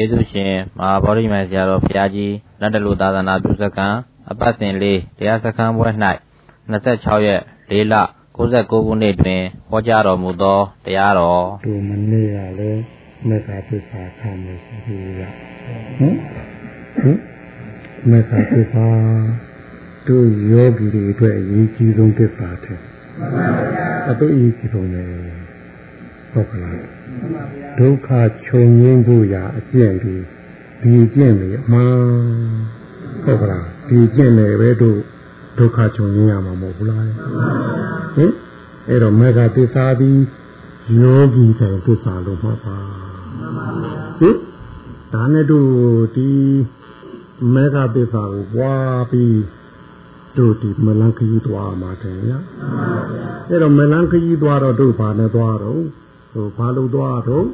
ကျေးဇူးရှင်မဟာဗောဓိမံဆရာတော်ဘုရားကြီးလက်တလူသာသနာပြုစခန်းအပတ်စဉ်လေးတရားစခန်းပွဲ၌26ရက်4လ69ခုနှစ်တွင်ဟောကြားတော်မူသောတရားတော်ဒီမနေ့ကလည်းမေတ္တာပစ္စာခံနေပြီကဟင်ဟင်မေတ္တာပစ္စာတို့ယောဂီတွေအတွက်အရေးကြီးဆုံးပစ္စာတဲ့အတူအရေးကြီးဆုံးလေ ဟုတ်ကလားဒုက္ခချုပ်ငင်းဖို့ရာအကျင့်ဒီဒီအကျင့်တွေအမှန်ဟုတ်ကလားဒီအကျင့်တွေပဲတို့ဒုက္ခချုပ်ငင်းရမှာမဟုတ်ဘူးလားဟင်အဲ့တော့မေဃသစ္စာသည်ယောဂီဆိုင်သစ္စာလို့မှတ်ပါဟင်ဒါနဲ့တို့ဒီမေဃသစ္စာကိုပွားပြီးတို့ဒီမလန်ခကြီးသွားမှာတယ်ညအဲ့တော့မလန်ခကြီးသွားတော့တို့ဘာနဲ့သွားတော့ ဟိုဘာလို့သွားတော့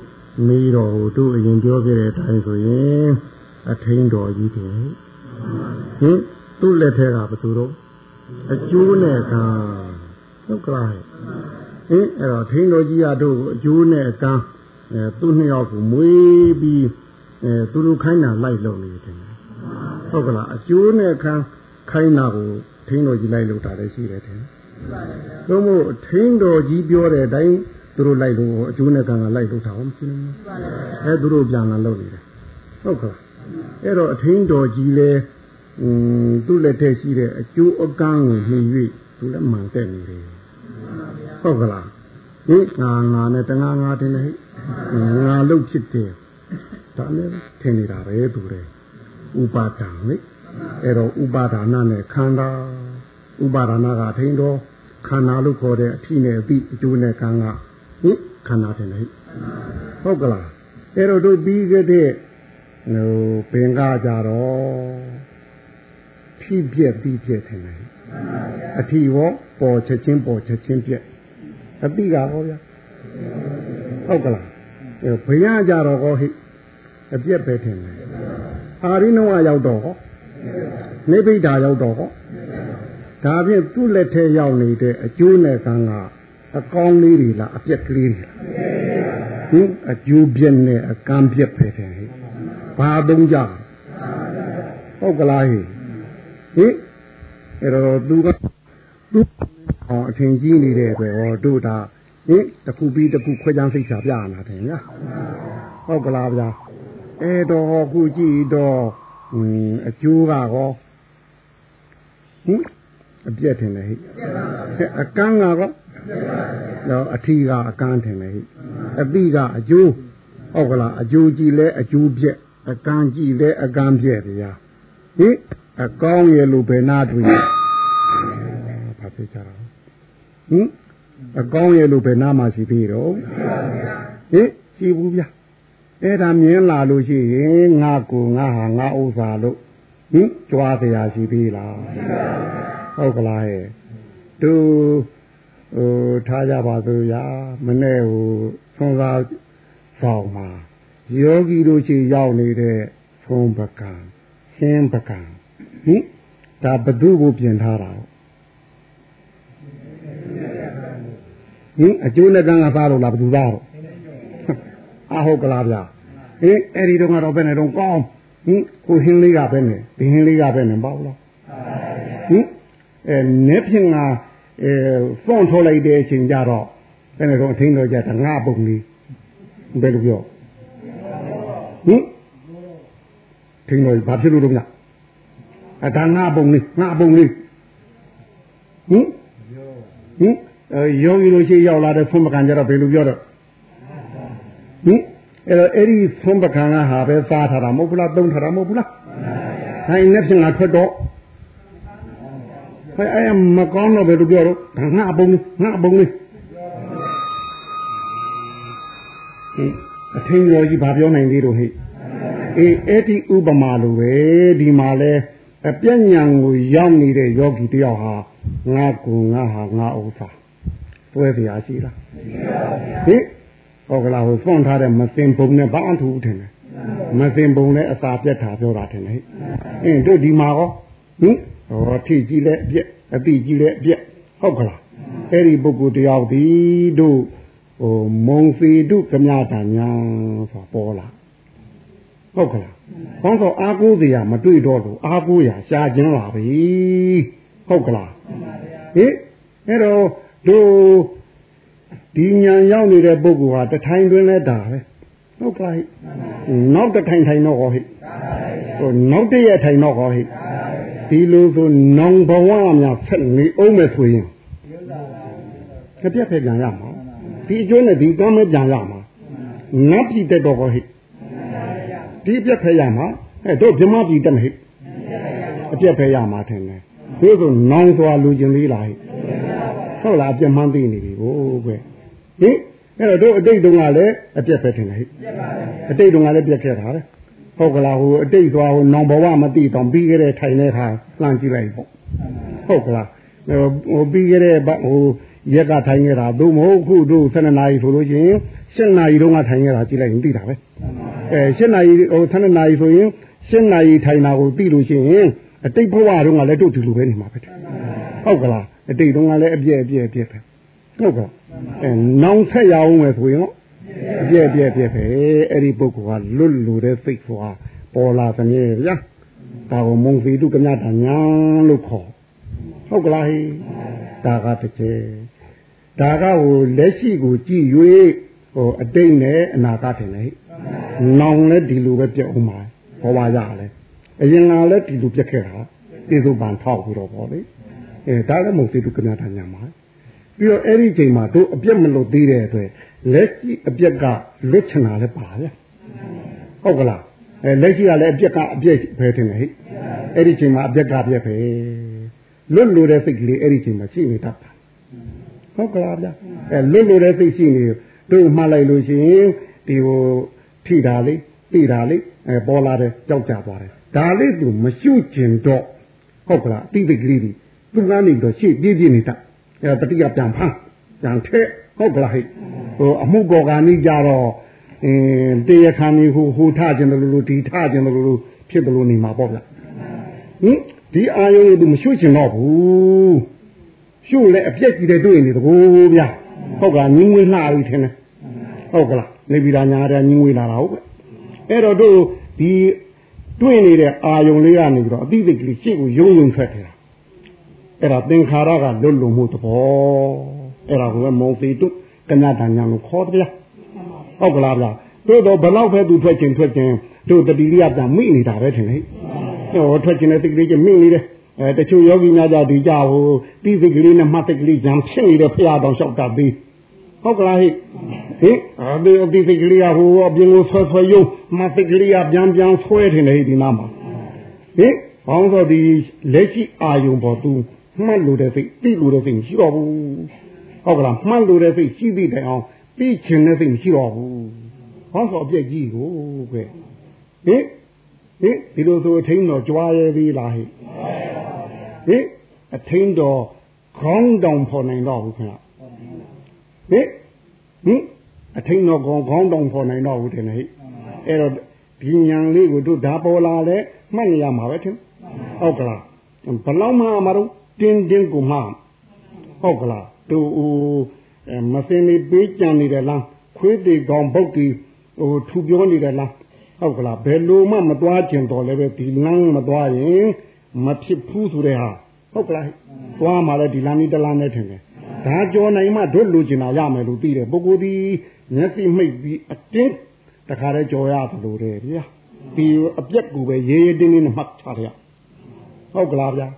နေတော့ဟိုတို့အရင်ပြောခဲ့တဲ့အတိုင်းဆိုရင်အထင်းတော်ကြီးတယ်ဟင်သူ့လက်ထက်ကဘယ်သူတော့အကျိုးနဲ့ကဟုတ်ကလားဟင်အဲ့တော့ထင်းတော်ကြီးကတို့အကျိုးနဲ့ကအဲသူ့နှစ်ယောက်ကိုမွေးပြီးအဲသူတို့ခိုင်းတာလိုက်လုပ်နေတယ်ဟုတ်ကလားအကျိုးနဲ့ခံခိုင်းတာကိုထင်းတော်ကြီးလိုက်လုပ်တာလည်းရှိတယ်တဲ့။သို့မဟုတ်ထင်းတော်ကြီးပြောတဲ့အတိုင်း သူတို့လိုက်လို့အကျိုးနဲ့ကံကလိုက်လို့တာမရှိဘူး။အဲသူတို့ပြန်လာလုပ်နေတယ်။ဟုတ်ကဲ့။အဲ့တော့အထင်းတော်ကြီးလည်းอืมသူ့လက်ထက်ရှိတဲ့အကျိုးအကန့်ကိုနှင်၍သူလည်းမှန်တဲ့နေတယ်။ဟုတ်ကလား။ဒီငါငါနဲ့တငါငါတင်နေငါလုတ်ဖြစ်တယ်။ဒါလည်းထင်နေတာပဲသူတယ်။ဥပါဒံလေ။အဲ့တော့ဥပါဒါနနဲ့ခန္ဓာဥပါဒါနကထိန်တော်ခန္ဓာလို့ခေါ်တဲ့အထိနဲ့အတိအကျိုးနဲ့ကံက ဟင်ခန္ဓာတယ်လေဟုတ်ကလားအဲ့တော့တို့ပြီးခဲ့တဲ့ဟိုပင်ကကြတော့ထိပြက်ပြီးပြက်တယ်လေအထိရောပေါ်ချက်ချင်းပေါ်ချက်ချင်းပြက်အတိကဟောဗျာဟုတ်ကလားအဲ့ဘုရားကြတော့ဟောဟိအပြက်ပဲထင်တယ်အာရိနဝရောက်တော့ဟောနိဗ္ဗိဒာရောက်တော့ဟောဒါဖြင့်သူ့လက်ထဲရောက်နေတဲ့အကျိုးနဲ့ကံက အကောင်းလေးတွေလားအပြက်ကလေးတွေလားဟင်အကျိုးပြက်နဲ့အကံပြက်ပဲတဲ့ဟဲ့ဘာသုံးကြဟုတ်ကလားဟိဟင်အဲ့တော့သူကသူအောင်အထင်ကြီးနေတဲ့အတွက်ဟောတို့ဒါဟင်တစ်ခုပြီးတစ်ခုခွဲခြားစိတ်ချပြရနာတယ်ညာဟုတ်ကလားဗျာအဲ့တော့ခုကြည့်တော့အကျိုးကဟောဟင်အပြက်ထင်တယ်ဟိအကန်းကတော့ တော့အထီကအကန်းထင်တယ်ဟိအပိကအကျိုးဟုတ်ကလားအကျိုးကြည့်လဲအကျိုးပြက်အကန်းကြည့်လဲအကန်းပြက်တရားဟိအကောင်းရဲ့လို့ဘယ်နာတွေ့ဘာဖြစ်ကြတာဟင်အကောင်းရဲ့လို့ဘယ်နာမှရှိသေးတော့ဟင်ရှိဘူးဗျအဲ့ဒါမြင်လာလို့ရှိရင်ငါကိုငါဟာငါဥစ္စာလို့ဟင်ကြွားเสียရှိသေးလားဟုတ်ကလားဟဲ့သူ ဟိုထားကြပါစို့ရာမနေ့ဟိုသွန်စားဆောင်မှာယောဂီတို့ချီရောက်နေတဲ့သုံးပကံရှင်းပကံဟင်ဒါဘသူကိုပြင်ထားတာဟင်အကျိုးနဲ့ကံကစားလို့လားဘသူသားတော့အဟုတ်ကလားဗျာဟင်အဲ့ဒီတော့ကတော့ဘယ်နဲ့တော့ကောင်းဟင်ကိုဟင်းလေးကပဲနဲ့ဒီဟင်းလေးကပဲနဲ့ပေါ့လားဟင်အဲနေဖြင့်က အဲဖုန်းထုတ်လိုက်တဲ့အချိန်ကြတော့ဘယ်နဲ့တော့အထင်းတော်ကြတာငါပုံလေးဘယ်လိုပြောဟင်ထင်းတော်ဘာဖြစ်လို့တော့ညအဒါငါပုံလေးငါပုံလေးဟင်ဟင်အဲယောဂီတို့ရှိရောက်လာတဲ့ဖုန်းပကံကြတော့ဘယ်လိုပြောတော့ဟင်အဲ့တော့အဲ့ဒီဖုံးပကံကဟာပဲစားထားတာမဟုတ်ဘူးလားသုံးထားတာမဟုတ်ဘူးလားဟိုင်းနဲ့ပြင်လာထွက်တော့ ဟဲ့အဲ့မကောင်းတော့ဘယ်လိုပြောတော့ငါအပုံလေးငါအပုံလေးဟင်အထင်ရောကြီးဘာပြောနိုင်သေးတော့ဟဲ့အေးအဲ့ဒီဥပမာလိုပဲဒီမှာလဲအပြည့်ဉာဏ်ကိုရောက်နေတဲ့ယောဂီတယောက်ဟာငါကူငါဟာငါဥစ္စာတွဲပြာရှိလားမရှိပါဘူးဟင်ဟုတ်ကလားဟိုဖွင့်ထားတဲ့မစင်ပုံနဲ့ဘာအထူးထင်လဲမစင်ပုံနဲ့အစာပြတ်တာပြောတာထင်လေဟင်တို့ဒီမှာရောဟင် ဟောထိကြီးလဲအပြက်အတိကြီးလဲအပြက်ဟုတ်ကလားအဲ့ဒီပုဂ္ဂိုလ်တယောက်ဒီတို့ဟိုမုံစီတုကမြတာညာဆိုပေါ်လာဟဟုတ်ကလားဘောင်းဆိုအားကိုးစရာမတွေ့တော့လို့အားကိုးရရှားခြင်းလာပြီဟုတ်ကလားဟင်အဲ့တော့တို့ဒီညာရောက်နေတဲ့ပုဂ္ဂိုလ်ဟာတထိုင်တွင်လဲတာပဲဟုတ်ကလားနောက်တထိုင်ထိုင်တော့ဟိဟိုနောက်တည့်ရထိုင်တော့ဟိ ဒီလိုဆိုနောင်ဘဝများဆက်နေအောင်မယ်ဆိုရင်ကြပြက်ဖက်ပြန်ရမှာဒီအကျိုးနဲ့ဒီကမ်းမဲပြန်ရမှာနတ်ပြည်တက်တော့ဟိဒီပြက်ဖက်ရမှာအဲတို့ဗြဟ္မပြည်တက်မဟိအပြက်ဖက်ရမှာထင်တယ်ဒီဆိုနောင်စွာလူကျင်လေးလားဟိဟုတ်လားအပြက်မှန်းသိနေပြီဘို့ကွဟင်အဲ့တော့တို့အတိတ်တုန်းကလည်းအပြက်ဖက်ထင်တယ်ဟိအတိတ်တုန်းကလည်းပြက်ခဲ့တာလေ ဟုတ်ကလားဟိုအတိတ်သွားဟိုနောင်ဘဝမသိတော့ပြီးခဲ့တဲ့ထိုင်တဲ့ခါလှမ်းကြည့်လိုက်ပေါ့ဟုတ်ကလားဟိုပြီးခဲ့တဲ့ဟိုရက်ကထိုင်နေတာသို့မဟုတ်ခုတို့12နာရီဆိုလို့ရှိရင်7နာရီတုန်းကထိုင်နေတာကြည့်လိုက်ရင်သိတာပဲအဲ7နာရီဟို12နာရီဆိုရင်7နာရီထိုင်တာကိုသိလို့ရှိရင်အတိတ်ဘဝတုန်းကလည်းတို့ဒီလိုပဲနေမှာပဲဟုတ်ကလားအတိတ်တုန်းကလည်းအပြည့်အပြည့်အပြည့်ပဲဟုတ်ကဲ့အဲနောင်ဆက်ရအောင်မယ်ဆိုရင်တော့ အပြည့်အပြည့်အပြည့်ပဲအဲ့ဒီပုဂ္ဂိုလ်ကလွတ်လို့တဲ့စိတ်ဆိုတာပေါ်လာသမြဲဗျာဒါကိုမုံစီတုကမြတာညာလို့ခေါ်ဟုတ်ကလားဟိဒါကတစ်ချက်ဒါကဟိုလက်ရှိကိုကြည့်၍ဟိုအတိတ်နဲ့အနာဂတ်ထင်လေနောင်လည်းဒီလိုပဲပြတ်အောင်ပါဘောပါရလဲအရင်ကလည်းဒီလိုပြတ်ခဲ့တာပြေစုပန်ထောက်ပြီးတော့ဗောလေအဲဒါလည်းမုံစီတုကမြတာညာမှာပြီးတော့အဲ့ဒီချိန်မှာတို့အပြက်မလို့သေးတဲ့အတွက် လက်ရှိအပြက်ကလွတ်ချင်တာလည်းပါဗျဟုတ်ကလားအဲလက်ရှိကလည်းအပြက်ကအပြက်ပဲထင်တယ်ဟိအဲ့ဒီချိန်မှာအပြက်ကပြက်ပဲလွတ်လို့တဲ့စိတ်ကလေးအဲ့ဒီချိန်မှာရှိနေတတ်တာဟုတ်ကလားဗျအဲလွတ်လို့တဲ့စိတ်ရှိနေတို့မှလိုက်လို့ရှိရင်ဒီဟိုထိတာလေးသိတာလေးအဲပေါ်လာတယ်ကြောက်ကြသွားတယ်ဒါလေးသူမရှုကျင်တော့ဟုတ်ကလားအတိတ်ကလေးဒီသူကနေပြီးတော့ရှေ့ပြေးပြေးနေတတ်အဲတတိယပြန်ဖမ်းပြန်ထဲ ဟုတ်ကလားဟိဟိုအမှုကောကနိကြတော့အင်းတရားခံနေဟိုဟိုထခြင်းတယ်လို့ဒီထခြင်းတယ်လို့ဖြစ်တယ်လို့နေမှာပေါ့ဗျဟင်ဒီအာယုံကိုသူမရွှေ့ချင်တော့ဘူးရွှေ့လဲအပြက်ကြီးတဲ့တွေ့နေတကူဗျဟုတ်ကလားညင်းဝေးလှပြီထင်တယ်ဟုတ်ကလားနေပြည်တော်ညာတဲ့ညင်းဝေးလာတာဟုတ်ကဲ့အဲ့တော့တို့ဒီတွေ့နေတဲ့အာယုံလေးကနေပြီးတော့အတိတ်ကလေးရှေ့ကိုယုံယုံထွက်နေတာအဲ့ဒါသင်္ခါရကလွတ်လုံမှုသဘော အဲ့ဒါကိုပဲမောစီတုကညတညာလို့ခေါ်တယ်ဟုတ်ကလားဗျာတို့တော့ဘလောက်ပဲသူထွက်ခြင်းထွက်ခြင်းတို့တတိယပြန်မိနေတာပဲထင်လေဟောထွက်ခြင်းနဲ့တိကလေးချင်းမိနေတယ်အဲတချို့ယောဂီများကြဒီကြဟိုတိစိတ်ကလေးနဲ့မှတ်စိတ်ကလေးဂျံဖြစ်နေတဲ့ဖရာတော်လျှောက်တာပြီးဟုတ်ကလားဟိဟင်အာဒီအတိစိတ်ကလေးကဟိုအပြင်ကိုဆွဲဆွဲယုံမှတ်စိတ်ကလေးကပြန်ပြန်ဆွဲထင်တယ်ဒီနားမှာဟင်ဘောင်းဆိုဒီလက်ရှိအာယုံပေါ်သူမှတ်လို့တဲ့စိတ်သိလို့တဲ့စိတ်မရှိတော့ဘူး ဟုတ်ကလားမှတ်လို့တဲ့စိတ်ရှိပြီးတိုင်အောင်သိချင်တဲ့စိတ်မရှိတော့ဘူးဟောဆိုအပြည့်ကြီးကိုကွဟင်ဟင်ဒီလိုဆိုအထင်းတော်ကြွားရသေးလားဟိဟင်အထင်းတော်ခေါင်းတောင်ဖော်နိုင်တော့ဘူးခင်ဗျဟင်ဟင်အထင်းတော်ခေါင်းခေါင်းတောင်ဖော်နိုင်တော့ဘူးတင်ဟိအဲ့တော့ဒီညာလေးကိုတို့ဓာပေါ်လာလဲမှတ်နေရမှာပဲထင်ဟုတ်ကလားဘလောက်မှမတော့တင်းတင်းကိုမှ ဟုတ်ကလားသူမစင်လေးပေးကြံနေတယ်လားခွေးတေကောင်ပုတ်တီဟိုထူပြောနေတယ်လားဟုတ်ကလားဘယ်လိုမှမသွားကျင်တော့လည်းပဲဒီလမ်းမသွားရင်မဖြစ်ဘူးဆိုတဲ့ဟာဟုတ်ကလားသွားမှလည်းဒီလမ်းนี้တလမ်းနဲ့ထင်တယ်ဒါကြောနိုင်မှတို့လူကျင်တာရမယ်လို့သိတယ်ပုဂ္ဂိုလ်ဒီမျက်စိမိတ်ပြီးအတင်းတခါတည်းကြော်ရတယ်လို့တယ်ဗျာဒီအပြက်ကူပဲရေးရေးတင်းတင်းနဲ့မှတ်ချရဟုတ်ကလားဗျာ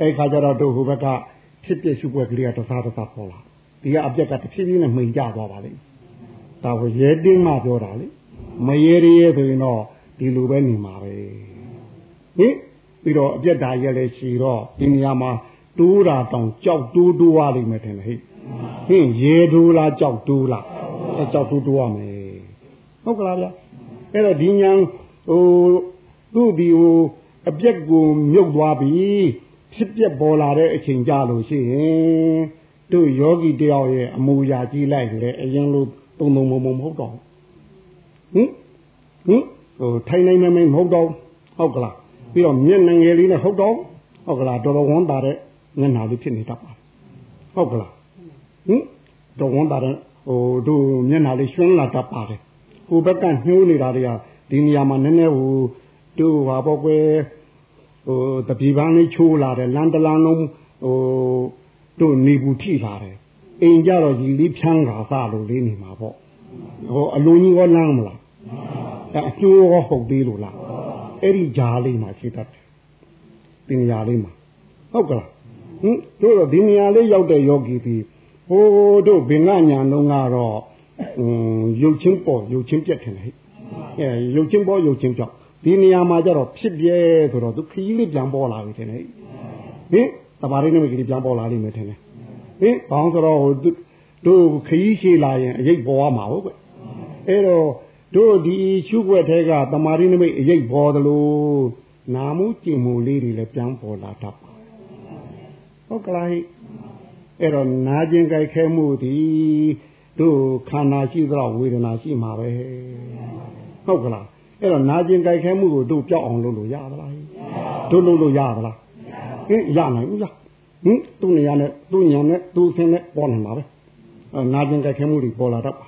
အဲ့ခါကျတော့တို့ဟိုဘက်က ဖြစ်ပြရှုွက်ကလေးကတစားတစားပေါ်လာဒီကအပြက်ကတဖြည်းဖြည်းနဲ့မှိန်ကြသွားပါလိမ့်ဒါကိုရဲတင်းမှပြောတာလေမရဲရဲဆိုရင်တော့ဒီလိုပဲနေမှာပဲဟင်ပြီးတော့အပြက်ဓာရဲလည်းရှည်တော့ဒီနေရာမှာတိုးတာတောင်ကြောက်တိုးတိုးရလိမ့်မယ်ထင်တယ်ဟိဟင်ရဲတိုးလားကြောက်တိုးလားအဲကြောက်တိုးတိုးရမယ်ဟုတ်ကလားဗျအဲ့တော့ဒီညာဟိုသူ့ဒီဟိုအပြက်ကိုမြုပ်သွားပြီ ဖြစ်ပြက်ပေါ်လာတဲ့အချိန်ကြလို့ရှိရင်တို့ယောဂီတယောက်ရဲ့အမူအရာကြီးလိုက်လေအရင်လိုတုံတုံမုံမုံမဟုတ်တော့ဟင်ဟင်ဟိုထိုင်နိုင်မမမဟုတ်တော့ဟုတ်ကလားပြီးတော့မျက်နှာငယ်လေးနဲ့ဟုတ်တော့ဟုတ်ကလားတော်တော်ဝန်းတာတဲ့မျက်နှာလေးဖြစ်နေတတ်ပါဟုတ်ကလားဟင်တော်ဝန်းတာတဲ့ဟိုတို့မျက်နှာလေးရွှန်းလာတတ်ပါတယ်ဟိုဘက်ကညှိုးနေတာတွေကဒီနေရာမှာနည်းနည်းဟိုတို့ဟာပေါ့ကွယ် ဟိုတပြေပန်းလေးချိုးလာတယ်လမ်းတလန်းလုံးဟိုတို့နေဘူးထိလာတယ်အိမ်ကြတော့ကြီးလေးဖြန်းတာစလို့လေးနေမှာပေါ့ဟိုအလုံးကြီးရောလမ်းမလားအဲအကျိုးရောဟုတ်သေးလို့လားအဲ့ဒီဂျားလေးမှာရှိတတ်တယ်ဒီနေရာလေးမှာဟုတ်ကလားဟင်တို့တော့ဒီနေရာလေးရောက်တဲ့ယောဂီဒီဟိုတို့ဘင်္ဂညာလုံးကတော့อืมရုပ်ချင်းပေါ်ရုပ်ချင်းပြက်ထင်တယ်ဟဲ့အဲရုပ်ချင်းပေါ်ရုပ်ချင်းကြောက် ဒီနေရာမှာကျတော့ဖြစ်ပြဲဆိုတော့သူခရီးလေးပြန်ပေါ်လာပြီထင်တယ်ဟင်တဘာလေးနမိတ်ကလေးပြန်ပေါ်လာလိမ့်မယ်ထင်တယ်ဟင်ဘောင်းဆိုတော့ဟိုတို့ခရီးရှိလာရင်အရေးပေါ်ရမှာဟုတ်ကဲ့အဲ့တော့တို့ဒီရှုွက်ထဲကတမာရီနမိတ်အရေးပေါ်တယ်လို့နာမှုကျင်မှုလေးတွေလည်းပြန်ပေါ်လာတတ်ပါဟုတ်ကလားအဲ့တော့နာကျင်ကြိုက်ခဲမှုဒီတို့ခန္ဓာရှိသလောက်ဝေဒနာရှိမှာပဲဟုတ်ကလား အဲ့တော့နာကျင်ကြိုက်ခဲမှုကိုတို့ပြောက်အောင်လုပ်လို့ရသလားတို့လုပ်လို့ရသလားဟင်ရနိုင်ဘူးလားဟင်သူ့နေရာနဲ့သူ့ညာနဲ့သူ့ဆင်းနဲ့ပေါ်နေမှာပဲနာကျင်ကြိုက်ခဲမှုတွေပေါ်လာတတ်ပါ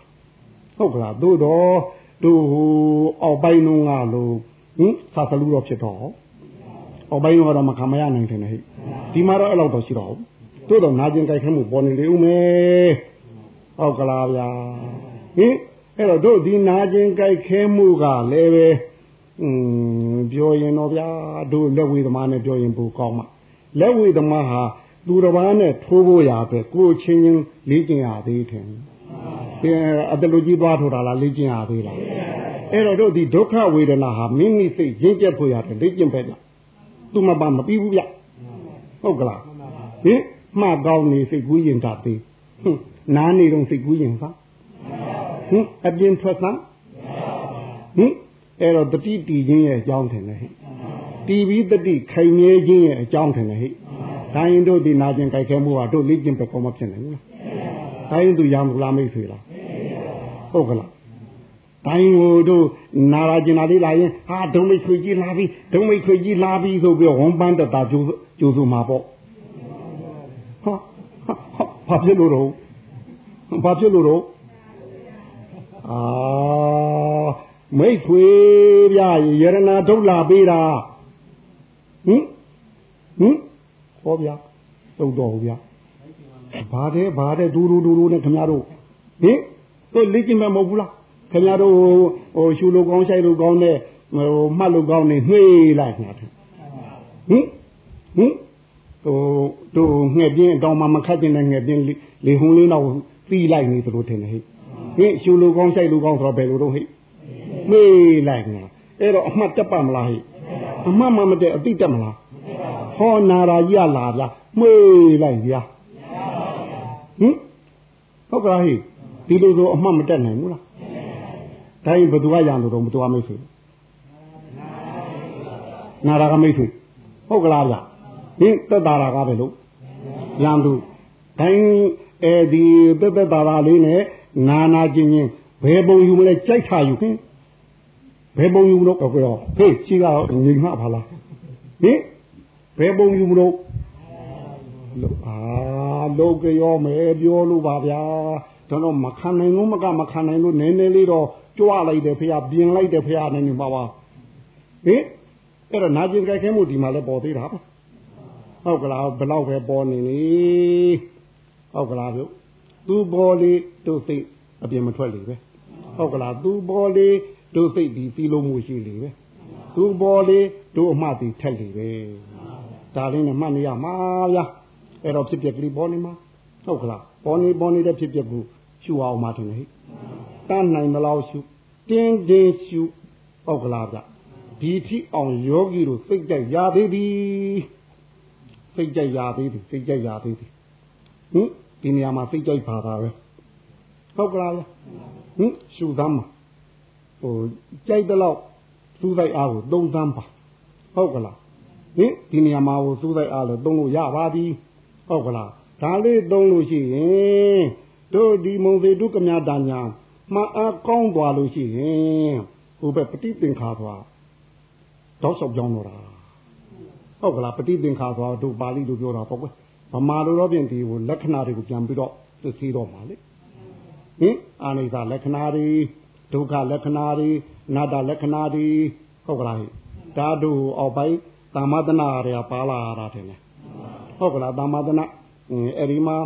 ဟုတ်ကလားတို့တော့တို့ဟိုအောက်ပိုင်းလုံးကလို့ဟင်သာသလူတော့ဖြစ်တော့အောက်ပိုင်းကတော့မခံမရနိုင်တယ်ဟဲ့ဒီမှာတော့အဲ့လောက်တော့ရှိတော့တို့တော့နာကျင်ကြိုက်ခဲမှုပေါ်နေလေဦးမယ်ဟုတ်ကလားဗျာဟင် အဲ့တော့တို့ဒီနာကျင်ကြိုက်ခဲမှုကလည်းပဲอืมပြောရင်တော့ဗျာတို့လက်ဝေသမားနဲ့ပြောရင်ပိုကောင်းမှာလက်ဝေသမားဟာသူတစ်ပါးနဲ့ထိုးဖို့ရပဲကိုချင်းချင်းလေးကျင်ရသေးတယ်အတလူကြီးသွားထိုးတာလားလေ့ကျင့်ရသေးလားအဲ့တော့တို့ဒီဒုက္ခဝေဒနာဟာမိမိစိတ်ရင့်ကျက်ဖို့ရတယ်လေ့ကျင့်ပဲလားသူမပါမပြီးဘူးဗျဟုတ်ကလားဟင်မှတ်ကောင်းနေစိတ်ကူးရင်တာသေးဟင်နားနေတော့စိတ်ကူးရင်စား ဟင်အပြင်ထွက်စားဟင်အဲ့တော့တတိတီခြင်းရဲ့အကြောင်းထင်တယ်ဟဲ့တီပြီးတတိခိုင်မြဲခြင်းရဲ့အကြောင်းထင်တယ်ဟဲ့ဒါရင်တို့ဒီနာကျင်ကြိုက်ခဲမှုကတို့လေ့ကျင့်ပဲကောင်းမဖြစ်နိုင်ဘူးလားဒါရင်သူရံမလားမိတ်ဆွေလားဟုတ်ကလားတိုင်းကိုတို့နာရာကျင်လာလေးလာရင်ဟာဒုံမိတ်ခွေကြီးလာပြီဒုံမိတ်ခွေကြီးလာပြီဆိုပြီးဝန်ပန်းတတာကျိုးကျိုးဆိုမှာပေါ့ဟာဘာဖြစ်လို့တော့ဘာဖြစ်လို့တော့ အာမိတ်ခွေပြရရနာထုတ်လာပေးတာဟင်ဟင်ဟောဗျာတုတ်တော်ဗျာဘာတဲ့ဘာတဲ့ဒူဒူဒူဒူနဲ့ခင်ဗျားတို့ဟင်တို့လေ့ကျင့်မဲ့မဟုတ်ဘူးလားခင်ဗျားတို့ဟိုရှူလိုကောင်းဆိုင်လိုကောင်းနဲ့ဟိုမှတ်လိုကောင်းနေနှွေးလိုက်ညာတယ်ဟင်ဟင်ဟိုတို့ငှက်ပြင်းအတောင်မှမခတ်ကျင်တဲ့ငှက်ပြင်းလေဟုံးလေးတော့ပြီးလိုက်နေသလိုထင်တယ်ဟဲ့ ဟင်ရှူလိုကောင်းဆိုင်လိုကောင်းဆိုတော့ဘယ်လိုတော့ဟဲ့နှွေးလိုက်ညာအဲ့တော့အမှတ်တက်ပါမလားဟဲ့အမှတ်မှမတက်အတိတက်မလားဟောနာရာကြီးကလာဗျာမှေးလိုက်ဗျာဟင်ဟုတ်ကဲ့ဟဲ့ဒီလိုဆိုအမှတ်မတက်နိုင်ဘူးလားဒါရင်ဘသူကရံလို့တော့မတော်မိတ်ဆွေနာရာကမိတ်ဆွေဟုတ်ကလားဗျဟင်တက်တာရာကပဲလို့ရံသူဒိုင်းအဲဒီတက်တက်တာရာလေးနဲ့ နာနာချင်းချင်းဘယ်ပုံယူမလဲကြိုက်ထားယူဟင်ဘယ်ပုံယူမလို့တော့ပြောဟေးရှိကတော့ညီမပါလားဟင်ဘယ်ပုံယူမလို့အာလောကရောမယ်ပြောလို့ပါဗျာကျွန်တော်မခံနိုင်လို့မကမခံနိုင်လို့နည်းနည်းလေးတော့ကြွလိုက်တယ်ဖေဟာပြင်လိုက်တယ်ဖေဟာနေနေပါပါဟင်အဲ့တော့နာကျင်ကြိုက်ခဲမှုဒီမှာလည်းပေါ်သေးတာပါဟုတ်ကလားဘလောက်ပဲပေါ်နေလေဟုတ်ကလားပြု သူပေါ်လေသူစိတ်အပြင်မထွက်လေပဲဟုတ်ကလားသူပေါ်လေသူစိတ်ဒီစီလုံးမှုရှိလေပဲသူပေါ်လေသူအမှတ်ဒီထက်လေပဲဒါလေးနဲ့မှတ်နေရမှာဗျာအဲ့တော့ဖြစ်ပြက်ကလေးပေါ်နေမှာဟုတ်ကလားပေါ်နေပေါ်နေတဲ့ဖြစ်ပျက်ကိုရှုအောင်မှထင်တယ်ဟဲ့တန်းနိုင်မလို့ရှုတင်းတင်းရှုဟုတ်ကလားဗျဒီထိအောင်ယောဂီတို့စိတ်ကြိုက်ရသေးသည်စိတ်ကြိုက်ရသေးသည်စိတ်ကြိုက်ရသေးသည်ဟင် ဒီနေရာမှာစိတ်ကြိုက်ပါတာပဲဟုတ်ကလားဟင်ရှုသမ်းမှာဟိုကြိုက်တဲ့လောက်စူးလိုက်အားကိုသုံးသမ်းပါဟုတ်ကလားဟင်ဒီနေရာမှာဟိုစူးလိုက်အားလို့သုံးလို့ရပါပြီဟုတ်ကလားဒါလေးသုံးလို့ရှိရင်တို့ဒီမုံစေတုကမြတာညာမအားကောင်းသွားလို့ရှိရင်ဟိုဘက်ပฏิသင်္ခါသွားတော့ဆောက်ကြောင်းတော့တာဟုတ်ကလားပฏิသင်္ခါသွားတို့ပါဠိလိုပြောတာပေါ့ကွ ဗမာလိုတော့ပြင်ဒီဟိုလက္ခဏာတွေကိုပြန်ပြီးတော့သိသိတော့ပါလေဟင်အာနိစ္စလက္ခဏာတွေဒုက္ခလက္ခဏာတွေအနာတ္တလက္ခဏာတွေဟုတ်ကလားဒါတို့အောက်ပိုင်းသမ္မာတနာတွေကပါလာတာတယ်လေဟုတ်ကလားသမ္မာတနာအဲ့ဒီမှာ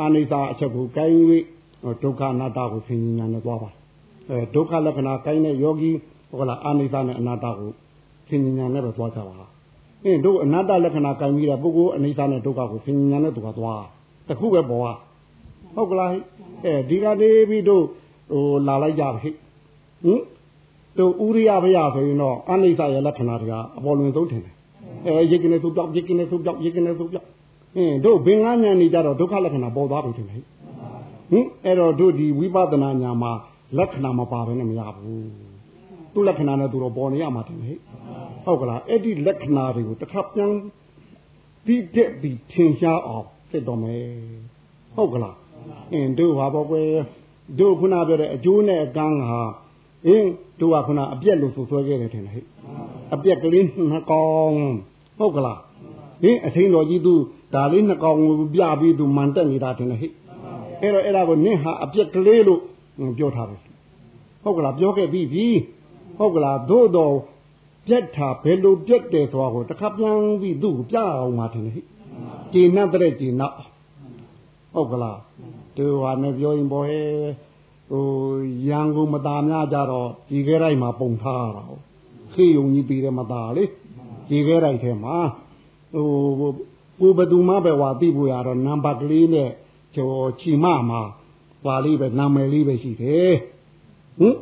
အနိစ္စအချက်ကိုကိုင်း၍ဒုက္ခအနတ္တကိုဆင်ញညာနဲ့သွားပါအဲဒုက္ခလက္ခဏာကိုင်းတဲ့ယောဂီဟုတ်ကလားအနိစ္စနဲ့အနတ္တကိုဆင်ញညာနဲ့ပဲသွားကြပါလား အင်းတို့အနတ္တလက္ခဏာကိုင်းပြီးတဲ့ပုဂ္ဂိုလ်အနိစ္စနဲ့ဒုက္ခကိုဆင်ញညာနဲ့သူကသွားတခုပဲပေါ်ဟုတ်ကလားအဲဒီကနေပြီးတို့ဟိုလာလိုက်ကြပါဟိဟင်တို့ဥရိယဘယဆိုရင်တော့အနိစ္စရဲ့လက္ခဏာတွေကအပေါ်လွင်ဆုံးထင်တယ်အဲရိတ်ကနေသူပြောက်ရိတ်ကနေသူပြောက်ရိတ်ကနေသူပြောက်အင်းတို့ဘင်္ဂညာနေကြတော့ဒုက္ခလက္ခဏာပေါ်သွားပြီထင်တယ်ဟင်အဲ့တော့တို့ဒီဝိပဿနာညာမှာလက္ခဏာမပါဘဲနဲ့မရဘူးသူ့လက္ခဏာနဲ့သူတော့ပေါ်နေရမှာတင်ဟဲ့ ဟုတ်ကလားအဲ့ဒီလက္ခဏာတွေကိုတစ်ခါပြန်ပြီးတဲ့ပြီးထင်ရှားအောင်ဖြစ်တော့မယ်ဟုတ်ကလားအင်းတို့ဟာပေါ့ကွယ်တို့ခုနပြောတဲ့အကျိုးနဲ့အကန်းဟာအင်းတို့ကခုနအပြက်လို့ဆိုဆွဲခဲ့တယ်ထင်တယ်ဟဲ့အပြက်ကလေးနှစ်ကောင်ဟုတ်ကလားဟင်အထင်းတော်ကြီးသူဒါလေးနှစ်ကောင်ကိုပြပြီးသူမန်တက်နေတာထင်တယ်ဟဲ့အဲ့တော့အဲ့ဒါကိုနင့်ဟာအပြက်ကလေးလို့ပြောထားတယ်ဟုတ်ကလားပြောခဲ့ပြီးပြီဟုတ်ကလားသို့တော် ပြက်တာဘယ်လိုပြက်တယ်ဆိုတာကိုတစ်ခါပြန်ပြီးသူ့ကိုပြအောင်မှထင်တယ်ဟဲ့ကျင်နှံ့တဲ့ကျင်နှံ့ဟုတ်ကလားသူဟာနဲ့ပြောရင်ဘောဟဲဟိုရန်ကုန်မသားများကြတော့ဒီခဲတိုင်းမှာပုံထားရတာဟုတ်ခေယုံကြီးပြီးတယ်မသားလေဒီခဲတိုင်းထဲမှာဟိုကိုဘသူမှပဲဝါသိဖို့ရတော့နံပါတ်ကလေးနဲ့ကျော်ချီမမှာပါလေးပဲနာမည်လေးပဲရှိတယ်ဟင်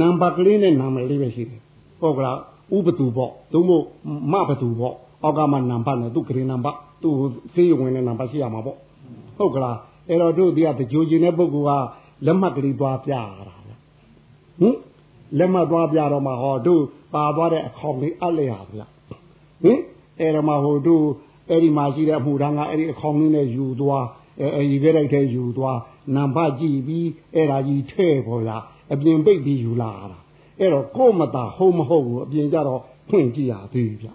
နံပါတ်ကလေးနဲ့နာမည်လေးပဲရှိတယ်ဟုတ်ကလား ဥပသူပေါ့သို့မဟုတ်မဘသူပေါ့အောက်ကမှနံပါတ်နဲ့သူ့ကလေးနံပါတ်သူ့ဖေးရုံဝင်တဲ့နံပါတ်ရှိရမှာပေါ့ဟုတ်ကလားအဲ့တော့တို့ဒီကတကြိုကျင်တဲ့ပုဂ္ဂိုလ်ကလက်မှတ်ကလေးသွားပြရတာဟင်လက်မှတ်သွားပြတော့မှဟောတို့ပါသွားတဲ့အခေါင်လေးအပ်လိုက်ရဗျဟင်အဲ့တော့မှဟိုတို့အဲ့ဒီမှာရှိတဲ့အမှုတန်းကအဲ့ဒီအခေါင်လေးနဲ့ယူသွားအဲအဲဒီခဲ့လိုက်တဲ့ယူသွားနံပါတ်ကြည့်ပြီးအဲ့ဒါကြီးထဲပေါ်လာအပြင်ပိတ်ပြီးယူလာတာ အဲ့တော့ကို့မသာဟုတ်မဟုတ်ဘူးအပြင်ကြတော့ဖွင့်ကြည့်ရသေးဗျ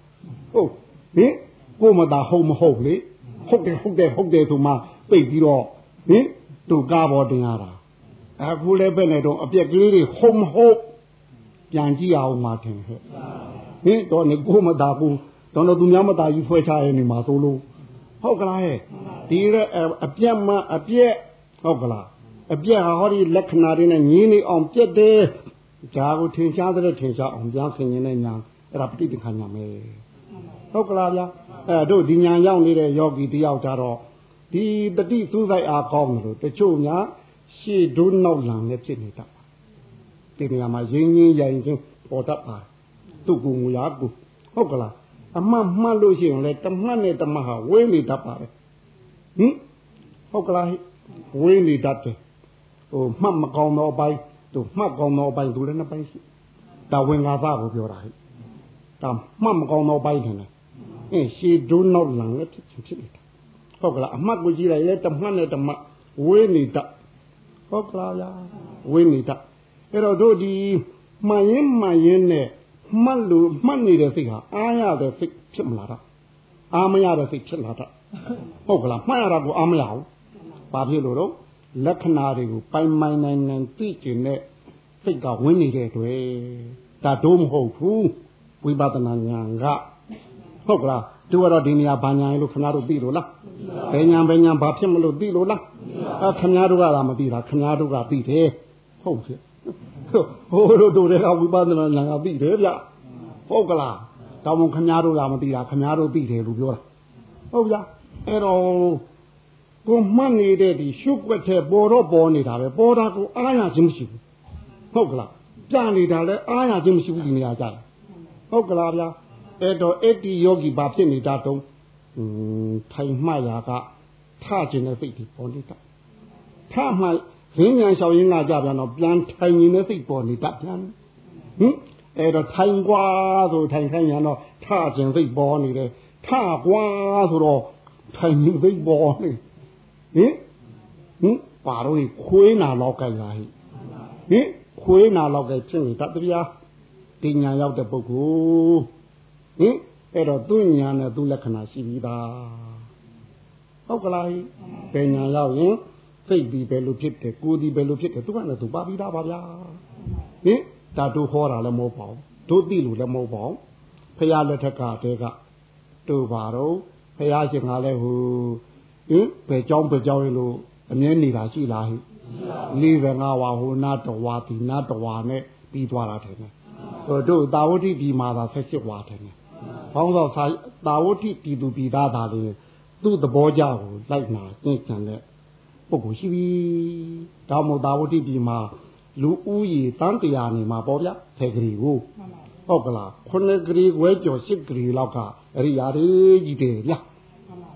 ဟုတ်ဟင်ကို့မသာဟုတ်မဟုတ်လေဟုတ်တယ်ဟုတ်တယ်ဟုတ်တယ်ဆိုမှပိတ်ပြီးတော့ဟင်သူကားပေါ်တင်ရတာအခုလည်းပဲနဲ့တော့အပြက်ကလေးတွေဟုတ်မဟုတ်ပြန်ကြည့်အောင်မှထင်ဟဲ့ဟင်တော့နေကို့မသာဘူးတော့တော့သူများမသာကြီးဖွဲချရဲနေမှာသို့လို့ဟုတ်ကလားဟဲ့ဒီအပြက်မှအပြက်ဟုတ်ကလားအပြက်ဟာဟောဒီလက္ခဏာတွေနဲ့ညီးနေအောင်ပြက်တယ် ဈာကိုထင်ရှားတဲ့ထင်ရှားအောင်ပြန်ဆင်ရင်လည်းညာအဲ့ဒါပဋိသင်္ခါညာမယ်ဟုတ်ကလားဗျာအဲ့တို့ဒီညာရောက်နေတဲ့ယောဂီတယောက်ကြတော့ဒီတတိစူးစိုက်အားကောင်းတယ်လို့တချို့များရှေ့ဒုနောက်လံနဲ့ဖြစ်နေတတ်ဒီနေရာမှာရင်းရင်းရိုင်ချင်းပေါ်တတ်ပါသူ့ကိုငူရာကိုဟုတ်ကလားအမှတ်မှတ်လို့ရှိရင်လည်းတမတ်နဲ့တမတ်ဟာဝေးနေတတ်ပါတယ်ဟင်ဟုတ်ကလားဝေးနေတတ်တယ်ဟိုမှတ်မကောင်းတော့ပိုင်း သူမှတ်ကောင်းတော့ပိုင်းသူလည်းနှစ်ပိုင်းရှိဒါဝင်္ဂါသကိုပြောတာဟဲ့ဒါမှတ်မကောင်းတော့ပိုင်းတယ်အင်းရှေဒုနောက်လံလည်းဖြစ်ဖြစ်နေတာဟုတ်ကလားအမှတ်ကိုကြည့်လိုက်လေတမှတ်နဲ့တမတ်ဝေးနေတတ်ဟုတ်ကလားဗျာဝေးနေတတ်အဲ့တော့တို့ဒီမှန်ရင်မှန်ရင်နဲ့မှတ်လို့မှတ်နေတဲ့စိတ်ဟာအားရတဲ့စိတ်ဖြစ်မလားတော့အားမရတဲ့စိတ်ဖြစ်လာတော့ဟုတ်ကလားမှတ်ရတာကိုအားမရဘူးဘာဖြစ်လို့တော့ လက္ခဏာတွေကိုပိုင်ပိုင်နိုင်နိုင်သိကျင်တဲ့စိတ်ကဝင်နေတဲ့တွေ့ဒါတို့မဟုတ်ဘူးဝိပဿနာဉာဏ်ကဟုတ်ကလားတို့ကတော့ဒီနေရာဘာညာလို့ခင်ဗျားတို့သိလို့လားဘယ်ညာဘယ်ညာဘာဖြစ်မလို့သိလို့လားအဲခင်ဗျားတို့ကသာမသိတာခင်ဗျားတို့ကသိတယ်ဟုတ်ပြီဟိုတို့တို့တွေကဝိပဿနာဉာဏ်ကသိတယ်ဗျဟုတ်ကလားတောင်းမခင်ဗျားတို့ကမသိတာခင်ဗျားတို့သိတယ်လို့ပြောတာဟုတ်ဗျအဲ့တော့ ကိုမှတ်နေတဲ့ဒီရှုပ်ွက်တဲ့ပေါ်တော့ပေါ်နေတာပဲပေါ်တာကိုအားရခြင်းမရှိဘူးဟုတ်ကလားကြနေတာလဲအားရခြင်းမရှိဘူးဒီနေရာကြတယ်ဟုတ်ကလားဗျာအဲ့တော့အဲ့ဒီယောဂီဘာဖြစ်နေတာတုံးထိုင်မှရာကထခြင်းတဲ့စိတ်ဒီပေါ်နေတာထမှရင်းညာလျှောက်ရင်းကကြပြန်တော့ပြန်ထိုင်နေတဲ့စိတ်ပေါ်နေတာပြန်ဟင်အဲ့တော့ထိုင်ကွာဆိုထိုင်ခိုင်းရတော့ထခြင်းစိတ်ပေါ်နေတယ်ထကွာဆိုတော့ထိုင်နေစိတ်ပေါ်နေ ဟင်ဟင်ပါတော့ခွေးနာတော့ကြိုင်လာဟိဟင်ခွေးနာတော့ကြိုင်ဖြစ်နေတာတရားဒီညာရောက်တဲ့ပုဂ္ဂိုလ်ဟင်အဲ့တော့သူ့ညာနဲ့သူ့လက္ခဏာရှိပြီးသားဟုတ်ကလားဘယ်ညာရောက်ရင်စိတ်ဒီဘယ်လိုဖြစ်တယ်ကိုယ်ဒီဘယ်လိုဖြစ်တယ်သူကလည်းသူပါပြီးသားပါဗျာဟဟင်ဒါတို့ဟောတာလည်းမဟုတ်ပါဘူးတို့သိလို့လည်းမဟုတ်ပါဘူးဖရာလက်ထက်ကတည်းကတို့ပါတော့ဖရာရှင်ကလည်းဟို ဟင်ဘယ်ကြောင်းဘယ်ကြောင်းလို့အမြဲနေတာရှိလားဟိလေးပဲငါဝါဟိုနာတဝါဒီနာတဝါနဲ့ပြီးသွားတာတယ်တို့တို့တာဝတိဒီမာသာဆက်စစ်ဝါတယ်ဘောင်းတော့တာဝတိပြည်သူပြည်သားသားလေးသူ့သဘောကြကိုလိုက်နာကျင့်ကြံတဲ့ပုဂ္ဂိုလ်ရှိပြီဒါမို့တာဝတိပြည်မှာလူဦးရေတန်းတရာနေမှာပေါ့ဗျာဆယ်ကလေးကိုဟုတ်ကလားခုနှစ်ကလေးခွဲကျော်ရှစ်ကလေးလောက်ကအဲ့ဒီຢာလေးကြီးတယ်ဗျာ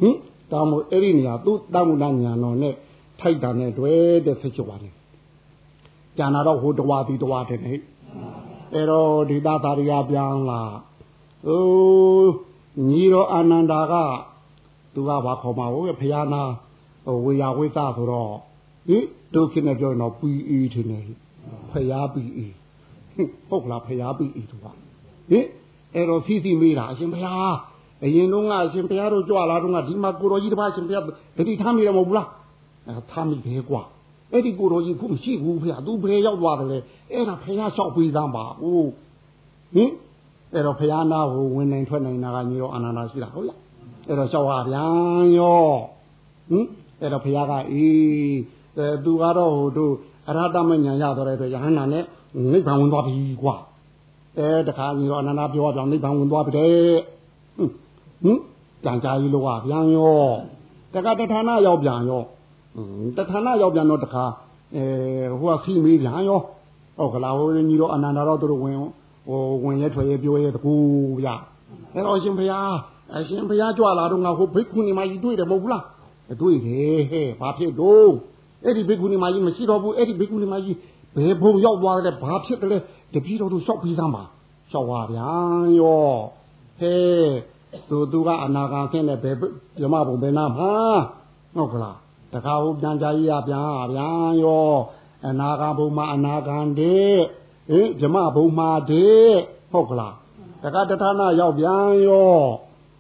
ဟင် ဒါမို့အဲ့ဒီနေရာသူ့တမှုနာညာတော်နဲ့ထိုက်တာနဲ့တွေ့တဲ့ဆက်ချုပ်ပါတယ်ကျန်တာတော့ဟိုတဝါဒီတဝါတဲ့ဟဲ့အဲ့တော့ဒီသားသားရပြန်လာဟိုညီတော်အာနန္ဒာကသူကဘာခေါ်မှာဟုတ်ရဲ့ဖယားနာဟိုဝေယဝိသဆိုတော့ဟိဒုက္ခနဲ့ပြောရင်တော့ပီအီထင်တယ်ဖယားပီအီဟုတ်လားဖယားပီအီသူကဟိအဲ့တော့စီစီမေးတာအရှင်ဖယား အရင်တုန်းကအရှင်ဘုရားတို့ကြွလာတော့ကဒီမှာကိုတော်ကြီးတစ်ပါးအရှင်ဘုရားတတိထားမိတယ်မဟုတ်ဘူးလားအဲထားမိပဲကွာအဲ့ဒီကိုတော်ကြီးခုမရှိဘူးဖေ။သူဘယ်ရောက်သွားတယ်လဲအဲ့ဒါဖះလျှောက်ပေးသမ်းပါဟုတ်ဟင်အဲ့တော့ဖះနာကိုဝင်နိုင်ထွက်နိုင်တာကညီတော်အာနန္ဒာရှိတာဟုတ်လားအဲ့တော့လျှောက်ရပြန်ရောဟင်အဲ့တော့ဖះကအေးအဲသူကတော့ဟိုတို့အရဟတမဉဏ်ရတော့တဲ့အတွက်ယဟန္တာနဲ့နိဗ္ဗာန်ဝင်သွားပြီကွာအဲတခါညီတော်အာနန္ဒာပြောကြအောင်နိဗ္ဗာန်ဝင်သွားပြီတဲ့ ဟင်ကြံကြကြီးလို့ကပြန်ရောတခါတဌာနရောက်ပြန်ရောတဌာနရောက်ပြန်တော့တခါအဲဟိုကခီးမေးပြန်ရောဟုတ်ကလားဟိုညီတော်အနန္ဒာတော့သူတို့ဝင်ဟိုဝင်ရဲထွက်ရဲပြောရဲတကူဗျအဲ့တော့ရှင်ဘုရားအရှင်ဘုရားကြွလာတော့ငါဟိုဘိက္ခုနီမကြီးတွေ့တယ်မဟုတ်ဘူးလားတွေ့တယ်ဟဲ့ဘာဖြစ်တော့အဲ့ဒီဘိက္ခုနီမကြီးမရှိတော့ဘူးအဲ့ဒီဘိက္ခုနီမကြီးဘယ်ဘုံရောက်သွားတယ်ဘာဖြစ်တယ်လဲတပည့်တော်တို့လျှောက်ပြီးသားမှာလျှောက်ပါဗျာရောဟဲ့ သူသူကအနာဂါဆင်းတဲ့ဘယ်ဓမ္မဘုံဘယ်နာမှာဟုတ်ကလားတခါဟိုပြန်ကြကြီးရပြန်ဗျာရောအနာဂါဘုံမှာအနာဂံတဲ့ဟင်ဓမ္မဘုံမှာတဲ့ဟုတ်ကလားတခါတဌာနရောက်ပြန်ရော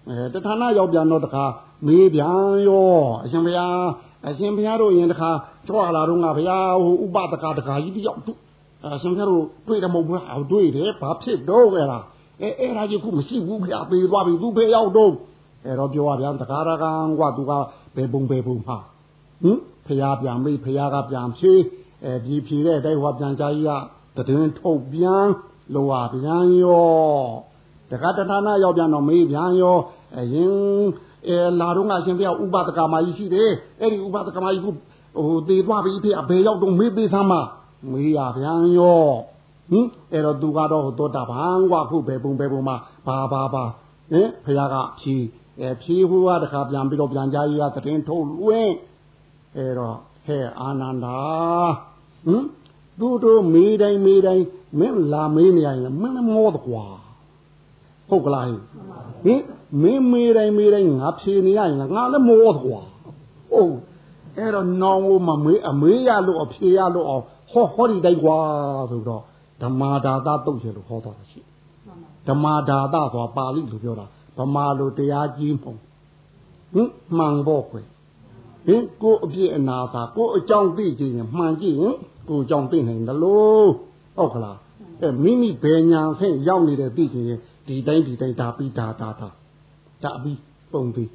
အဲတဌာနရောက်ပြန်တော့တခါမေးပြန်ရောအရှင်ဘုရားအရှင်ဘုရားတို့ရင်တခါကြွလာတော့ငါဘုရားဟိုဥပဒကတခါကြီးတယောက်အရှင်ဘုရားတို့တွေ့တယ်မဟုတ်ဘူးလားတွေ့တယ်ဘာဖြစ်တော့ကြလား အဲအဲ့ဒါကြီးခုမရှိဘူးဗျာပေးသွားပြီသူဖေရောက်တော့အဲ့တော့ပြောရဗျာတခါရကံกว่าသူကဘယ်ပုံဘယ်ပုံမှာဟင်ဖះပြန်မိဖះကပြန်ဖြေးအဲဒီဖြေတဲ့အတိုင်းဟောပြန်ကြကြီးကတည်င်းထုတ်ပြန်လောဟာပြန်ရောတခါတဏနာရောက်ပြန်တော့မေးပြန်ရောအရင်အဲလာတော့ကအရှင်ဘုရားဥပဒကမာကြီးရှိတယ်အဲ့ဒီဥပဒကမာကြီးကဟိုတည်သွားပြီဖေအဘယ်ရောက်တော့မေးပေးသမ်းမမေးရပြန်ရော ဟင်အဲ့တော့သူကတော့ဟိုသောတာပန်กว่าခုဘယ်ပုံဘယ်ပုံမှာဘာဘာဘာဟင်ဘုရားကဖြီးအဲဖြီးဟိုကတခါပြန်ပြီးတော့ပြန်ကြကြီးကတည်င်းထုတ်လွင်းအဲ့တော့ဟဲ့အာနန္ဒာဟင်သူတို့မေးတိုင်းမေးတိုင်းမင်းလာမေးနေရင်မင်းမောတကွာဟုတ်ကလားဟင်မင်းမေးတိုင်းမေးတိုင်းငါဖြေနေရရင်ငါလည်းမောတကွာဟုတ်အဲ့တော့နောင်မမေးအမေးရလို့အဖြေရလို့အောင်ဟောဟောဒီတိုက်ကွာဆိုတော့ ဓမ္မာဒါသတုတ်ချေလို့ဟောတော့ရှိဓမ္မာဒါသဆိုတာပါဠိလိုပြောတာဗမာလိုတရားကြီးမဟုတ်ဟင်မှန်ဖို့ခွေဟင်ကိုအပြည့်အနာသာကိုအကြောင်းသိကြည့်ရင်မှန်ကြည့်ရင်ကိုအကြောင်းသိနိုင်တယ်လို့ဟုတ်ကလားအဲမိမိဘယ်ညာဆင့်ရောက်နေတဲ့သိကြည့်ရင်ဒီတိုင်းဒီတိုင်းဒါပြီးဒါဒါဒါဒါပြီးပုံပြီး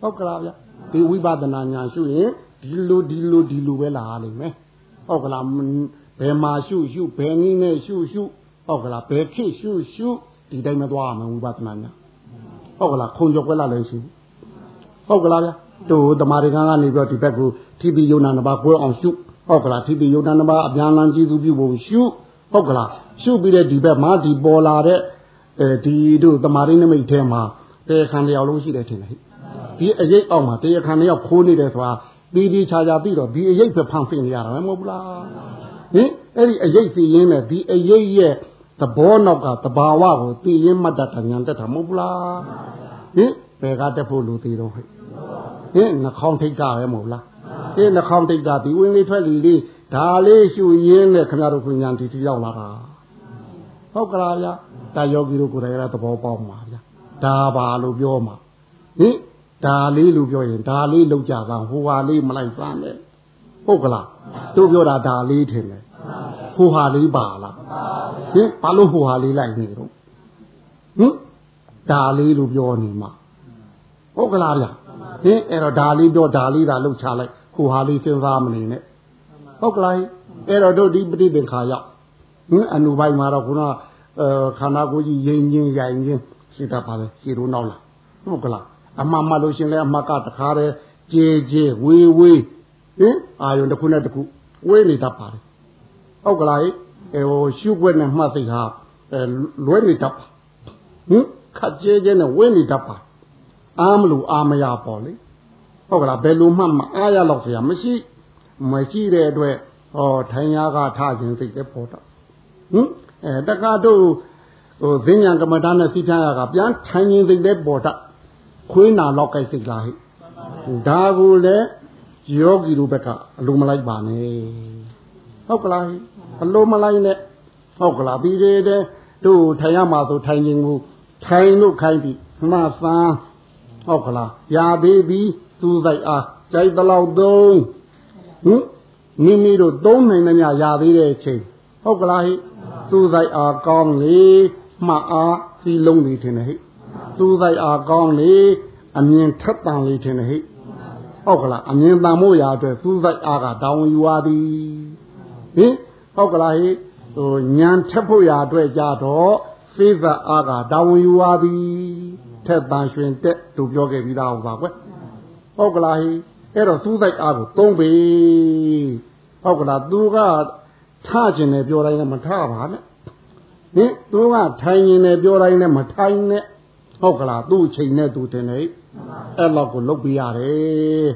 ဟုတ်ကလားဗျဒီဝိပဿနာညာရှုရင်ဒီလိုဒီလိုဒီလိုပဲလာလိမ့်မယ်ဟုတ်ကလား ဘယ်မှာရှုရှုဘယ်နည်းနဲ့ရှုရှုဟုတ်ကလားဘယ်ခေတ်ရှုရှုဒီတိုင်းမသွားမှာဝိပဿနာညာဟုတ်ကလားခုံကြော်ကွက်လာလည်းရှိဟုတ်ကလားဗျာတို့တမာရီကံကနေပြီးတော့ဒီဘက်ကိုထိပိယုံနာနှစ်ပါးကိုအောင်ရှုဟုတ်ကလားထိပိယုံနာနှစ်ပါးအပြန်လန်းကြည့်သူပြုဖို့ရှုဟုတ်ကလားရှုပြီးတဲ့ဒီဘက်မှာဒီပေါ်လာတဲ့အဲဒီတို့တမာရီနမိတ်ထဲမှာတေခံလျောက်လုံးရှိတယ်ထင်တယ်ဟိဒီအရေးအောက်မှာတေခံလျောက်ခိုးနေတယ်ဆိုတာပြီးပြီးခြားခြားပြီးတော့ဒီအရေးပဲဖန်ဆင်းနေရတာမဟုတ်ဘူးလား ဟင်အဲ့ဒီအရေးစီရင်းနဲ့ဒီအရေးရဲ့သဘောနောက်ကတဘာဝကိုသိရင်မှတ်တတ်တာညာတက်တာမဟုတ်ဘူးလားဟင်ဘယ်ကတက်ဖို့လူသေးတော့ဟဲ့ဟင်နှာခေါင်းထိတ်ကပဲမဟုတ်လားဟင်နှာခေါင်းထိတ်ကဒီဝင်လေးထွက်လီလေးဒါလေးရှူရင်းနဲ့ခင်ဗျားတို့ကိုညာတီတီရောက်လာတာဟုတ်ကလားဗျာတာယောဂီတို့ကိုယ်တိုင်ရသဘောပေါက်မှာဗျာဒါပါလို့ပြောမှာဟင်ဒါလေးလို့ပြောရင်ဒါလေးလောက်ကြတာဟိုဟာလေးမလိုက်စမ်းနဲ့ ဟုတ်ကလားတို့ပြောတာဒါလေးထင်တယ်ဟဟိုဟာလေးပါလားဟင်ဘာလို့ဟိုဟာလေးလိုက်နေတော့ဟင်ဒါလေးလို့ပြောနေမှာဟုတ်ကလားဗျဟင်အဲ့တော့ဒါလေးပြောဒါလေးဒါလှုပ်ချလိုက်ဟိုဟာလေးစဉ်းစားမနေနဲ့ဟုတ်ကလားအဲ့တော့တို့ဒီပဋိသင်္ခါရောက်ဟင်အနုပိုင်းမှာတော့ခုနအဲခန္ဓာကိုယ်ကြီးရင်းချင်းရိုင်ချင်းရှိတတ်ပါလေရှိလို့နောက်လာဟုတ်ကလားအမှန်မှလို့ရှင်လဲအမှတ်ကတခါတည်းကြေကြေဝေးဝေး ဟင်အာယုန်တစ်ခုနဲ့တစ်ခုဝေးနေတတ်ပါတယ်ဟုတ်ကလားအဲဟိုရှုွက်နဲ့မှတ်သိဟာအဲလွဲနေတတ်ပါဟင်ခက်ကြေကြေနဲ့ဝေးနေတတ်ပါအားမလို့အားမရပေါ့လေဟုတ်ကလားဘယ်လိုမှမအားရတော့ဆရာမရှိမရှိတဲ့အတွက်ဟောထိုင်ရကထခြင်းစိတ်လည်းပေါ်တော့ဟင်အဲတက္ကတို့ဟိုဈဉ္ညာကမ္မဋ္ဌာန်းနဲ့စိတ်ထားရကပြန်ထိုင်ခြင်းစိတ်လည်းပေါ်တော့ခွေးနာလောက်ကြိုက်စိတ်လားဟိဒါကိုလည်း ယောဂီတို့ဘက်ကအလိုမလိုက်ပါနဲ့ဟုတ်ကလားအလိုမလိုက်နဲ့ဟုတ်ကလားပြီးသေးတယ်တို့ထိုင်ရမှာဆိုထိုင်ခြင်းကိုထိုင်လို့ခိုင်းပြီးမှသန်းဟုတ်ကလားရာသေးပြီးသူ့ဆိုင်အားကြိုက်တလောက်သုံးဟင်မိမိတို့သုံးနိုင်တဲ့ညရာသေးတဲ့အချိန်ဟုတ်ကလားဟိသူ့ဆိုင်အားကောင်းလေမှအားစီလုံးနေတယ်ဟိသူ့ဆိုင်အားကောင်းလေအမြင်ထက်တန်လေးထင်တယ်ဟိ ဟုတ်ကလားအမြင်တန်မို့ရာအတွက်သူ့ဆိုင်အားကတောင်းယူရသည်ဟင်ဟုတ်ကလားဟိဟိုညံထက်ဖို့ရာအတွက်ကြတော့စိတ်သက်အားကတောင်းယူရသည်ထက်တန်ရွှင်တက်သူပြောခဲ့ပြီးသားဟုတ်ပါကွယ်ဟုတ်ကလားဟိအဲ့တော့သူ့ဆိုင်အားကိုသုံးပြီဟုတ်ကလားသူကထကျင်တယ်ပြောတိုင်းလည်းမထပါနဲ့ဟင်သူကထိုင်ရင်လည်းပြောတိုင်းလည်းမထိုင်နဲ့ဟုတ်ကလားသူ့ချိန်နဲ့သူတင်နေ အဲ့လောက်ကိုလုတ်ပေးရတယ်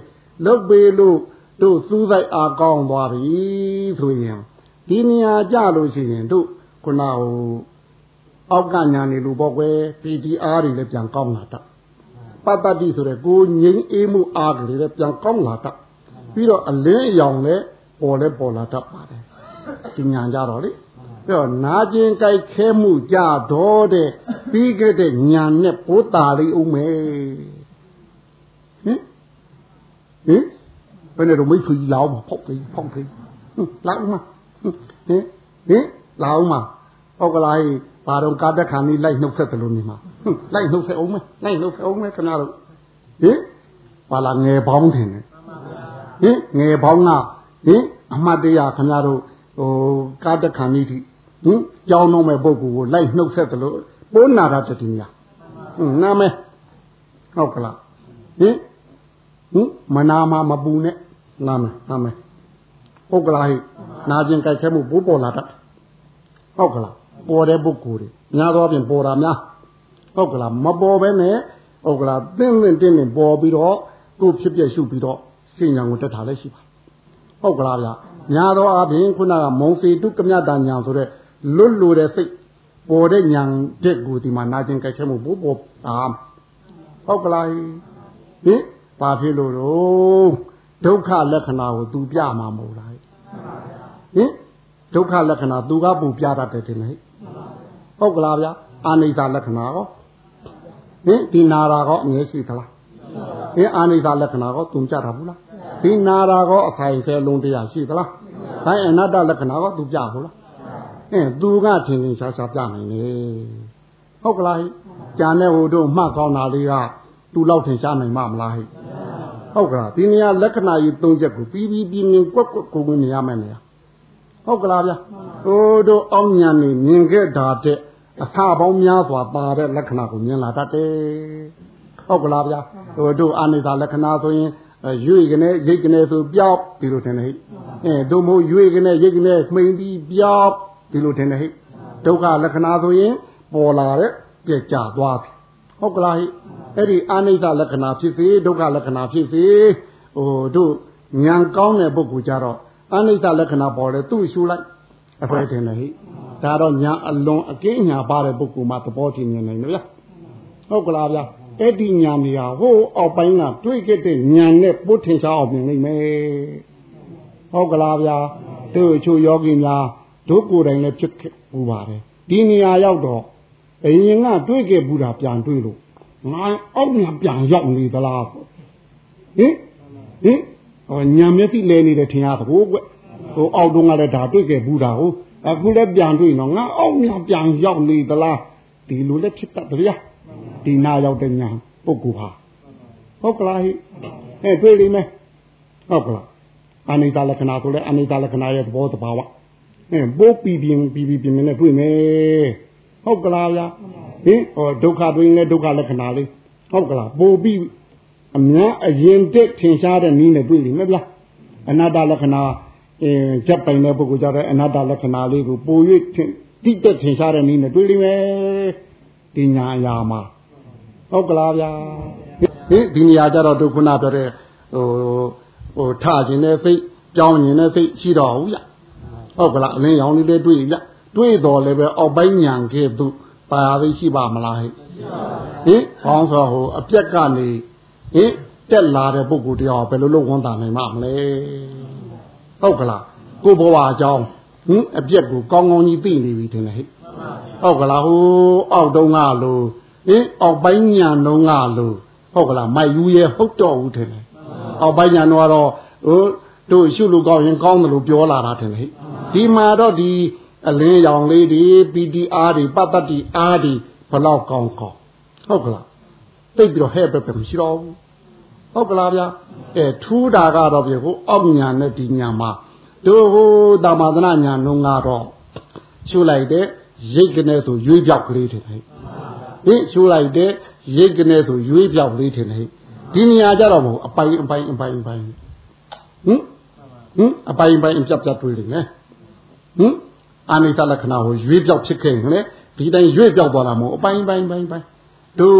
လုတ်ပေးလို့တို့စူးစိုက်အားကောင်းသွားပြီဆိုရင်ဒီနေရာကြလို့ရှိရင်တို့ခုနဟိုအောက်ကညာနေလို့ပေါ့ကွယ် PTR တွေလည်းပြန်ကောင်းလာတတ်ပတ္တတိဆိုတဲ့ကိုငိမ့်အေးမှုအားကလေးလည်းပြန်ကောင်းလာတတ်ပြီးတော့အလင်းအယောင်လည်းပေါ်လဲပေါ်လာတတ်ပါတယ်ဒီညာကြတော့လေပြောနာကျင်ကြိုက်ခဲမှုကြတော့တဲ့ပြီးခဲ့တဲ့ညာနဲ့ပိုးတာလေးအောင်မယ်ဟင် ဟင်ဘယ်နဲ့တော့မိတ်ဆွေကြီးလောက်မှာဖောက်သေးဖောက်သေးလောက်မှာဟင်ဟင်လောက်မှာဟောကလာဟိဘာတော့ကာတက်ခံလေးလိုက်နှုတ်ဆက်တယ်လို့နေမှာလိုက်နှုတ်ဆက်အောင်မယ်လိုက်နှုတ်ဆက်အောင်မယ်ခဏတော့ဟင်ပါလာငယ်ပေါင်းတယ်ဟင်ငယ်ပေါင်းကဟင်အမှတ်တရခင်ဗျားတို့ဟိုကာတက်ခံလေးထိဟင်ကြောင်းတော့မဲ့ပုဂ္ဂိုလ်ကိုလိုက်နှုတ်ဆက်တယ်လို့ပိုးနာတာတတိယဟင်နာမဲဟုတ်ကလားဟင် ဟင်မနာမမပူနဲ့နာမဲနာမဲဟုတ်ကလားဟိနာကျင်ကြိုက်ခဲမှုပိုးပေါ်လာတတ်ဟုတ်ကလားပေါ်တဲ့ပုဂ္ဂိုလ်တွေများသောအားဖြင့်ပေါ်တာများဟုတ်ကလားမပေါ်ဘဲနဲ့ဟုတ်ကလားတင်းတင်းတင်းတင်းပေါ်ပြီးတော့ကိုဖြစ်ပြရှုပြီးတော့စိညာကိုတက်တာလည်းရှိပါဟုတ်ကလားဗျများသောအားဖြင့်ခုနကမုံစီတုကမြတညာဆိုတဲ့လွတ်လိုတဲ့စိတ်ပေါ်တဲ့ညာတဲ့ကိုဒီမှာနာကျင်ကြိုက်ခဲမှုပိုးပေါ်အာဟုတ်ကလားဟင် ဘာဖြစ်လို့တော့ဒုက္ခလက္ခဏာကိုသူပြမှာမဟုတ်လားဟင်ဒုက္ခလက္ခဏာသူကပူပြတတ်တယ်တင်လေဟုတ်ကလားဗျာအာနိစ္စလက္ခဏာရောဟင်ဒီနာရာကောအငယ်ရှိသလားဟင်အာနိစ္စလက္ခဏာကောသူကြတာဘူးလားဒီနာရာကောအခိုင်ဆဲလုံးတရားရှိသလားဘိုင်းအနတ္တလက္ခဏာကောသူပြဘူးလားအင်းသူကထင်ထင်ရှားရှားပြနိုင်လေဟုတ်ကလားကြံတဲ့ဟိုတို့မှတ်ကောင်းတာလေးကသူ့လောက်ထင်ရှားနိုင်မှာမလားဟဲ့ ဟုတ်ကလားဒီနေရာလက္ခဏာကြီး၃ချက်ကိုပြီးပြီးပြင်းပြင်းကွက်ကွက်ကိုကိုနေရမယ်နေရာဟုတ်ကလားဗျာဟိုတို့အောင်ညာနေမြင်ခဲ့တာတဲ့အစာပေါင်းများစွာပါတဲ့လက္ခဏာကိုမြင်လာတတ်တယ်ဟုတ်ကလားဗျာဟိုတို့အာနိသလက္ခဏာဆိုရင်ရွေကနေရိတ်ကနေဆိုပြောက်ဒီလိုထင်တယ်ဟဲ့အဲတို့မို့ရွေကနေရိတ်ကနေမှိန်ပြီးပြောက်ဒီလိုထင်တယ်ဟဲ့ဒုက္ခလက္ခဏာဆိုရင်ပေါ်လာတဲ့ပြက်ကျသွားပြီဟုတ်ကလားဟဲ့ အဲ့ဒီအာနိသလက္ခဏာဖြစ်စေဒုက္ခလက္ခဏာဖြစ်စေဟိုတို့ဉာဏ်ကောင်းတဲ့ပုဂ္ဂိုလ်ကြတော့အနိစ္စလက္ခဏာပေါ်တယ်သူ့ရှုလိုက်အဖွဲတင်တယ်ဟိဒါတော့ညာအလွန်အကင်းညာပါတဲ့ပုဂ္ဂိုလ်မှသဘောထင်နေနိုင်လို့ဗျဟုတ်ကလားဗျအဲ့ဒီညာနေရာဟိုအောက်ပိုင်းကတွေးခဲ့တဲ့ညာနဲ့ပုတ်ထင်ရှားအောင်မြင်နိုင်မယ်ဟုတ်ကလားဗျတို့ချိုယောဂီများတို့ကိုယ်တိုင်လည်းဖြစ်ပူပါတယ်ဒီနေရာရောက်တော့အရင်ကတွေးခဲ့ဘူးတာပြန်တွေးလို့ ငါအောက်ညာပြန်ရောက်နေသလားဟင်ဟင်ဟောညာမျက်စိလဲနေတယ်ထင်ရသဘောကွဟိုအောက်တုန်းကလည်းဒါတွေ့ခဲ့ဘူးတာဟုတ်အခုလည်းပြန်တွေ့နော်ငါအောက်များပြန်ရောက်နေသလားဒီလိုလည်းဖြစ်တတ်တယ်ဗျာဒီနာရောက်တဲ့ညာပုဂ္ဂိုလ်ဟာဟုတ်ကလားဟဲ့အဲတွေ့လိမ့်မယ်ဟုတ်ကလားအနိစ္စလက္ခဏာဆိုလဲအနိစ္စလက္ခဏာရဲ့သဘောတဘာဝအဲပိုးပြီးပြင်းပြီးပြီးပြင်းနဲ့တွေ့မယ်ဟုတ်ကလားဗျာ ဟင်ဟောဒုက္ခတွေ့ရင်လည်းဒုက္ခလက္ခဏာလေးဟုတ်ကလားပိုးပြီးအများအရင်တက်ထင်ရှားတဲ့နည်းနဲ့တွေ့လိမ့်မယ်ဗျာအနတ္တလက္ခဏာအင်းချက်ပိုင်တဲ့ပုဂ္ဂိုလ်ကြတဲ့အနတ္တလက္ခဏာလေးကိုပို၍တိတက်ထင်ရှားတဲ့နည်းနဲ့တွေ့လိမ့်မယ်ဒီညာအရာမှာဟုတ်ကလားဗျာဟင်ဒီနေရာကြတော့ဒုက္ခနာပြောတဲ့ဟိုဟိုထခြင်းနဲ့စိတ်ကြောင်းခြင်းနဲ့စိတ်ရှိတော့ဘူးဗျဟုတ်ကလားအလင်းရောင်လေးတွေတွေ့ဗျတွေ့တော်လည်းပဲအောက်ပိုင်းညာခဲ့သူ ပါရသိရှိပါမလားဟဲ့ဟင်ဘောင်းဆိုဟိုအပြက်ကနေဟင်တက်လာတဲ့ပုဂ္ဂိုလ်တရားဘယ်လိုလုပ်ဝန်တာနိုင်မှာမလဲဟုတ်ကလားကိုဘဝအကြောင်းဟင်အပြက်ကိုကောင်းကောင်းကြီးသိနေပြီထင်တယ်ဟဲ့ဟုတ်ကလားဟိုအောက်တုံးကလို့ဟင်အောက်ပိုင်းညာတုံးကလို့ဟုတ်ကလားမိုက်ယူရဲ့ဟုတ်တော့ဘူးထင်တယ်အောက်ပိုင်းညာတော့ဟိုတို့ရှုလို့ကောင်းရင်ကောင်းတယ်လို့ပြောလာတာထင်တယ်ဟဲ့ဒီမှာတော့ဒီ အလင်းရောင်လေးဒီ PTR တွေပတ္တတိအားဒီဘလောက်ကောင်းကောင်းဟုတ်ကလားသိပြီးတော့ဟဲ့ပဲပဲမရှိတော့ဘူးဟုတ်ကလားဗျာအဲထူးတာကတော့ပြေဟိုအောက်ညာနဲ့ဒီညာမှာတို့ဟိုတာမသနာညာနှုံကတော့ရှုလိုက်တဲ့ရိတ်ကနေဆိုရွေးပြောက်ကလေးထင်တယ်ဟင်ရှုလိုက်တဲ့ရိတ်ကနေဆိုရွေးပြောက်ကလေးထင်တယ်ဒီနေရာကြတော့မဟုတ်အပိုင်အပိုင်အပိုင်အပိုင်ဟင်ဟင်အပိုင်အပိုင်ပြတ်ပြတ်တွေးနေတယ်ဟင် အာနိစ္စလက္ခဏာကိုရွေးပြောက်ဖြစ်ခဲ့ရင်လေဒီတိုင်းရွေးပြောက်သွားတာမဟုတ်အပိုင်းပိုင်းပိုင်းပိုင်းတို့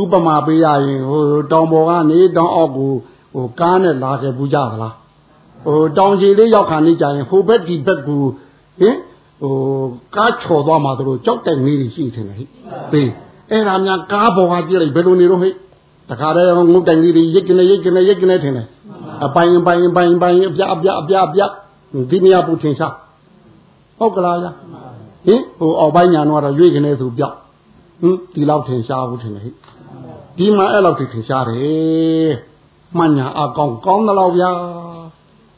ဥပမာပေးရရင်ဟိုတောင်ပေါ်ကနေတောင်အောက်ကိုဟိုကားနဲ့လာခဲ့ဘူးကြသလားဟိုတောင်ကြီးလေးရောက်ခါနေကြရင်ဟိုဘက်ဒီဘက်ကိုဟင်ဟိုကားချော်သွားမှတို့ကြောက်တဲ့နေတွေရှိတယ်ဟိပေးအဲ့ဒါများကားပေါ်ကကြည့်လိုက်ဘယ်လိုနေတော့ဟိတခါတည်းငုတ်တိုင်လေးတွေရိတ်ကနေရိတ်ကနေရိတ်ကနေထင်တယ်အပိုင်အပိုင်အပိုင်အပိုင်အပြအပြအပြအပြဒီနေရာပူထင်ရှား ဟုတ်ကလားဗျာဟင်ဟိုအောက်ပိုင်းညာတော့ရွေ့ကနေသူပြောက်ဟင်ဒီလောက်ထင်ရှားဘူးထင်တယ်ဟိဒီမှာအဲ့လောက်ထင်ရှားတယ်မှညာအကောင်ကောင်းတယ်လို့ဗျာ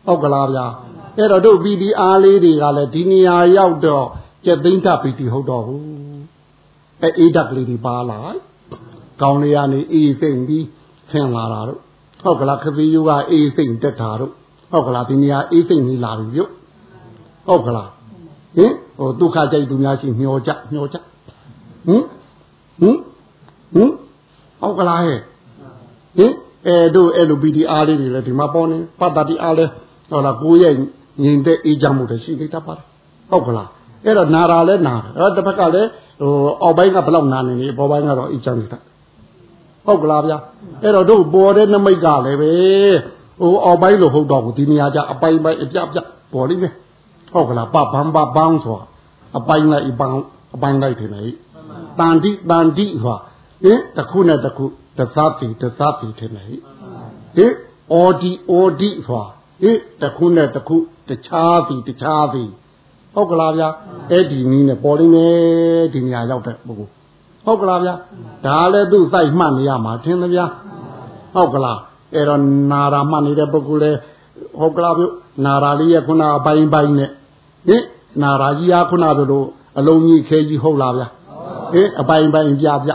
ဟုတ်ကလားဗျာအဲ့တော့တို့ PDR လေးတွေကလည်းဒီနေရာရောက်တော့ကျက်သိမ့်ထပီတီဟုတ်တော့ဘူးအဲအေးဓာတ်ကလေးတွေပါလာကောင်းလေးကနေအေးစိမ့်ပြီးဆင်းလာတာတို့ဟုတ်ကလားခသီးယူကအေးစိမ့်တက်တာတို့ဟုတ်ကလားဒီနေရာအေးစိမ့်နေလာပြီပြုတ်ဟုတ်ကလား ဟင်ဟိုဒုက္ခကြိုက်သူများရှိမျောကြမျောကြဟင်ဟင်ဟင်ဟုတ်ကလားဟဲ့ဟင်အဲတို့အဲ့လို PDR လေးတွေလည်းဒီမှာပေါ်နေပတ်တာဒီအားလဲဟောလားကိုရဲ့ညင်တဲ့အေးချမ်းမှုတွေရှိနေတတ်ပါတယ်ဟုတ်ကလားအဲ့တော့နာတာလဲနာတယ်အဲ့တစ်ဖက်ကလည်းဟိုအောက်ပိုင်းကဘလောက်နာနေနေပေါ်ပိုင်းကတော့အေးချမ်းနေတာဟုတ်ကလားဗျာအဲ့တော့တို့ပေါ်တဲ့နမိတ်ကလည်းပဲဟိုအောက်ပိုင်းလို့ဟုတ်တော့ဘူးဒီနေရာကျအပိုင်ပိုင်းအပြပြပေါ်လိမ့်မယ် ဟုတ်ကလားပဘမ်ဘဘန်းဆိုတာအပိုင်လိုက်အပန်းအပိုင်လိုက်တယ်လေတန်တိတန်တိဆိုတာဟင်တစ်ခုနဲ့တစ်ခုတသတိတသတိတယ်လေဟင်အော်ဒီအော်ဒီဆိုတာဟင်တစ်ခုနဲ့တစ်ခုတခြားစီတခြားစီဟုတ်ကလားဗျာအဲ့ဒီနည်းနဲ့ပေါ်နေတယ်ဒီနေရာရောက်တဲ့ပုဂ္ဂိုလ်ဟုတ်ကလားဗျာဒါလည်းသူ့စိုက်မှတ်နေရမှာထင်သဗျာဟုတ်ကလားအဲ့တော့နာရာမှတ်နေတဲ့ပုဂ္ဂိုလ်လည်းဟုတ်ကလားဗျနာရာလေးရဲ့ခုနအပိုင်းပိုင်းနဲ့ ဟင်နာရာကြီးအားခုနကလိုအလုံးကြီးခဲကြီးဟုတ်လားဗျာဟင်အပိုင်ပိုင်ပြပြ